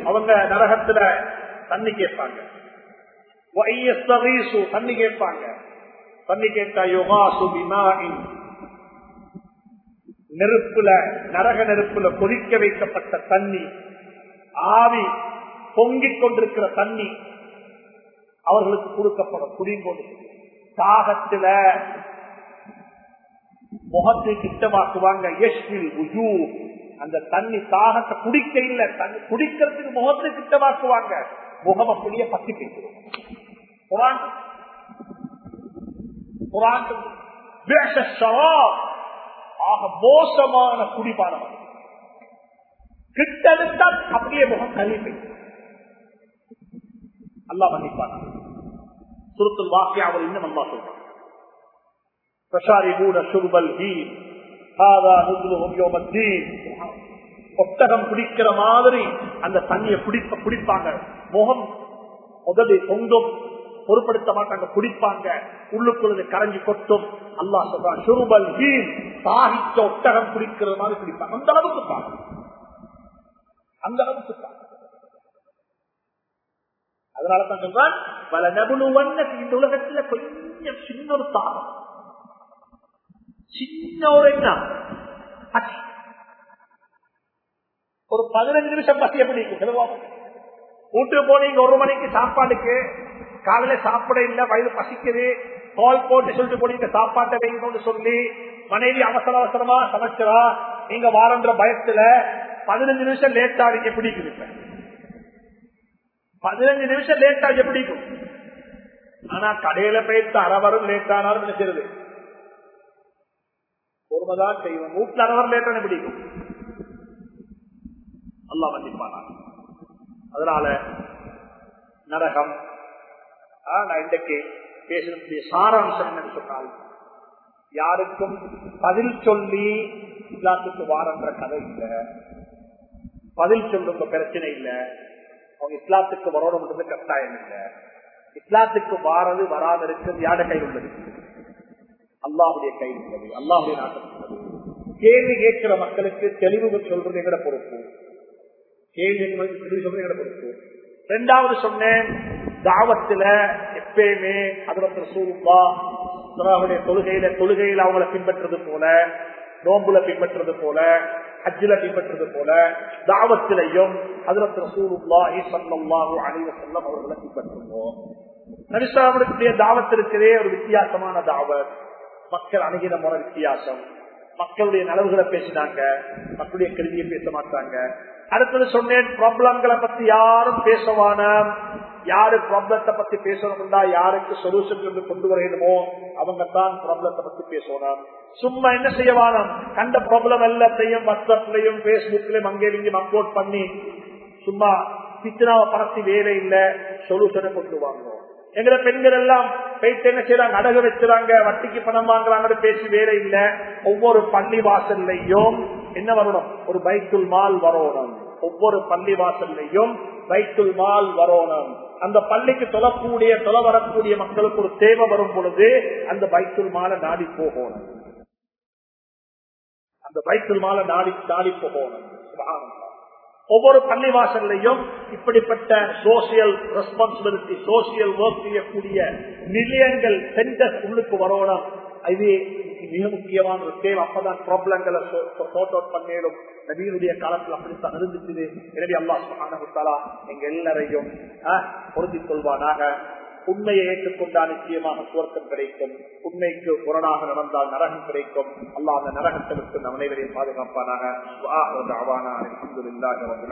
B: அவங்க நரகத்துல தண்ணி கேட்பாங்க. தண்ணி கேட்பாங்க. தண்ணி கேட்டா யோகா சுபிமா நெருப்புல நரக நெருப்புல கொதிக்க வைக்கப்பட்ட தண்ணி ஆவி பொங்கிக் கொண்டிருக்கிற தண்ணி அவர்களுக்கு கொடுக்கப்படும் குடிங்கொண்டு தாகத்துல முகத்தை கிட்டமாக்குவாங்க யஷ்மில் உஜூ அந்த தண்ணி தாகத்தை குடிக்க இல்ல. தண்ணி குடிக்கிறதுக்கு முகத்தை கிட்டமாக்குவாங்க முகம் அப்படியே பத்தி பேசுவோம் குரான். குரான். ஆக மோசமான குடிபானம். கிட்டெடுத்தால் அப்படியே முகம் கழிப்பை அல்லாஹ் மன்னிப்பானா சுருத்துல் வாக்கியாவில் இன்னும் அல்லா சொல்றான். பிரசாரிபூட சுருபல் ஹீன் ஒட்டகம் குடிக்கிற மாதிரி அந்த தண்ணியை குடிப்ப குடிப்பாங்க. முகம் உதவி தொங்கும். பொருட்படுத்த மாட்டாங்க. குடிப்பாங்க. உள்ளுக்குள்ளது கரைஞ்சி கொட்டும். அல்லாஹ் சொல்றான் சுருபல் ஹீன் தாகிச்ச ஒட்டகம் குடிக்கிற மாதிரி குடிப்பாங்க அந்த அளவுக்கு தான் அந்த அளவுக்கு தான் அதனால சொல்றான் பல நபுலுவன் இந்த உலகத்துல கொஞ்சம் சின்ன ஒரு தாகம் சின்ன ஒரு என்ன ஒரு பதினஞ்சு நிமிஷம் பசி எப்படி வீட்டுக்கு போனீங்க ஒரு மணிக்கு சாப்பாடுக்கு. காலையில சாப்பிட இல்ல வயது பசிக்குது. கால் போட்டு சொல்லிட்டு போனீங்க சாப்பாட்டை வைக்கணும்னு சொல்லி மனைவி அவசர அவசரமா சமைச்சரா நீங்க வாரன்ற பயத்துல பதினஞ்சு நிமிஷம் லேட்டா நீங்க பிடிக்குது பதினஞ்சு நிமிஷம் லேட்டா பிடிக்கும் ஆனா கடையில போயிட்டு அரவரும் லேட்டானாலும் நினைக்கிறது பொறுமைதான் செய்வோம். வீட்டுல அரவர் லேட்டான பிடிக்கும் அல்லா மன்னிப்பானா? அதனால நரகம் ஆ, நான் இன்றைக்கு பேசக்கூடிய சாராம்சம் என்னன்னு சொன்னால் யாருக்கும் பதில் சொல்லி இஸ்லாத்துக்கு வாரன்ற கதை இல்லை. பதில் சொல்லுங்க பிரச்சனை இல்லை. அவங்க இஸ்லாத்துக்கு வரணும்ன்றது கட்டாயம் இல்லை. இஸ்லாத்துக்கு வாரது வராது இருக்கிறது யார கையில் உள்ளது. அல்லாஹுடைய கை உள்ளது அல்லாஹுடைய நாட்டம் உள்ளது. கேள்வி கேட்கிற மக்களுக்கு தெளிவு சொல்றது எங்கட பொறுப்பு? கேள்வி சொல்றது எங்கட பொறுப்பு? ரெண்டாவது சொன்னேன் தாவத்துல எப்பயுமே அதுல சூருப்பா தொழுகையில தொழுகையில அவங்கள பின்பற்றது போல நோம்புல பின்பற்றது போல ஹஜ்ஜில பின்பற்றது போல தாவத்திலையும் அதுல ரசூலுல்லாஹி ஸல்லல்லாஹு அலைஹி வஸல்லம் அவர்களை பின்பற்றுவோம். நபிசாவுடைய தாவத் ஒரு வித்தியாசமான தாவத். மக்கள் அணுகின முறை வித்தியாசம். மக்களுடைய நலவுகளை பேசினாங்க மக்களுடைய கருதியை பேச மாட்டாங்க. அடுத்தது சொன்னேன் ப்ராப்ளம்களை பத்தி யாரும் பேசவான யாரு ப்ராப்ளத்தை பத்தி பேசணும்னா யாருக்கு சொல்யூஷன் கொண்டு வரணுமோ அவங்க தான் ப்ராப்ளத்தை பத்தி பேசணும் சும்மா என்ன செய்யவானம் கண்ட ப்ராப்ளம் எல்லாத்தையும் வாட்ஸ்அப்லயும் பேஸ்புக்லயும் அங்கே இங்கே அப்லோட் பண்ணி சும்மா பிச்சனாவை பரத்தி வேலை இல்ல சொல்யூஷனை கொண்டு வாங்கணும் எங்களை பெண்கள் எல்லாம் போயிட்டு என்ன செய்யறாங்க அடகு வச்சுறாங்க வட்டிக்கு பணம் வாங்குறாங்கன்னு பேசி வேலை இல்ல. ஒவ்வொரு பள்ளி வாசல்லையும் என்ன வரணும்? ஒரு பைத்துல் மால் வரணும். ஒவ்வொரு பள்ளி வாசல்லையும் பைத்துல் மால் வரணும். அந்த பள்ளிக்கு தொழக்கூடிய தொலை வரக்கூடிய மக்களுக்கு ஒரு தேவை வரும் பொழுது அந்த பைத்துல் மாலை நாடி போகணும். அந்த பைத்துல் மாலை நாடி நாடி போகணும். ஒவ்வொரு ஒவ்வொரு பள்ளிவாசல்லையும் இப்படிப்பட்ட சோசியல் ரெஸ்பான்சிபிலிட்டி சோசியல் ஒர்க் செய்யக்கூடிய மில்லியன்கள் சென்டர்ஸ் உள்ளுக்கு வரணும். இது மிக முக்கியமான ஒரு தேவை அப்பதான் ப்ராப்ளங்களை சோர்ட் அவுட் பண்ணிடும் நவீனுடைய காலத்தில் அப்படித்தான் இருந்துச்சு. எனவே அல்லா சுகானா எங்க எல்லாரையும் பொருந்திக் கொள்வானாக. உண்மையை ஏற்றுக்கொண்டா நிச்சயமாக சுவர்க்கம் கிடைக்கும். உண்மைக்கு புறனாக நடந்தால் நரகம் கிடைக்கும். அல்லா அந்த நரகத்திற்கு நம் அனைவரையும் பாதுகாப்பானாக. அலமதுல்லாஹி ரபில்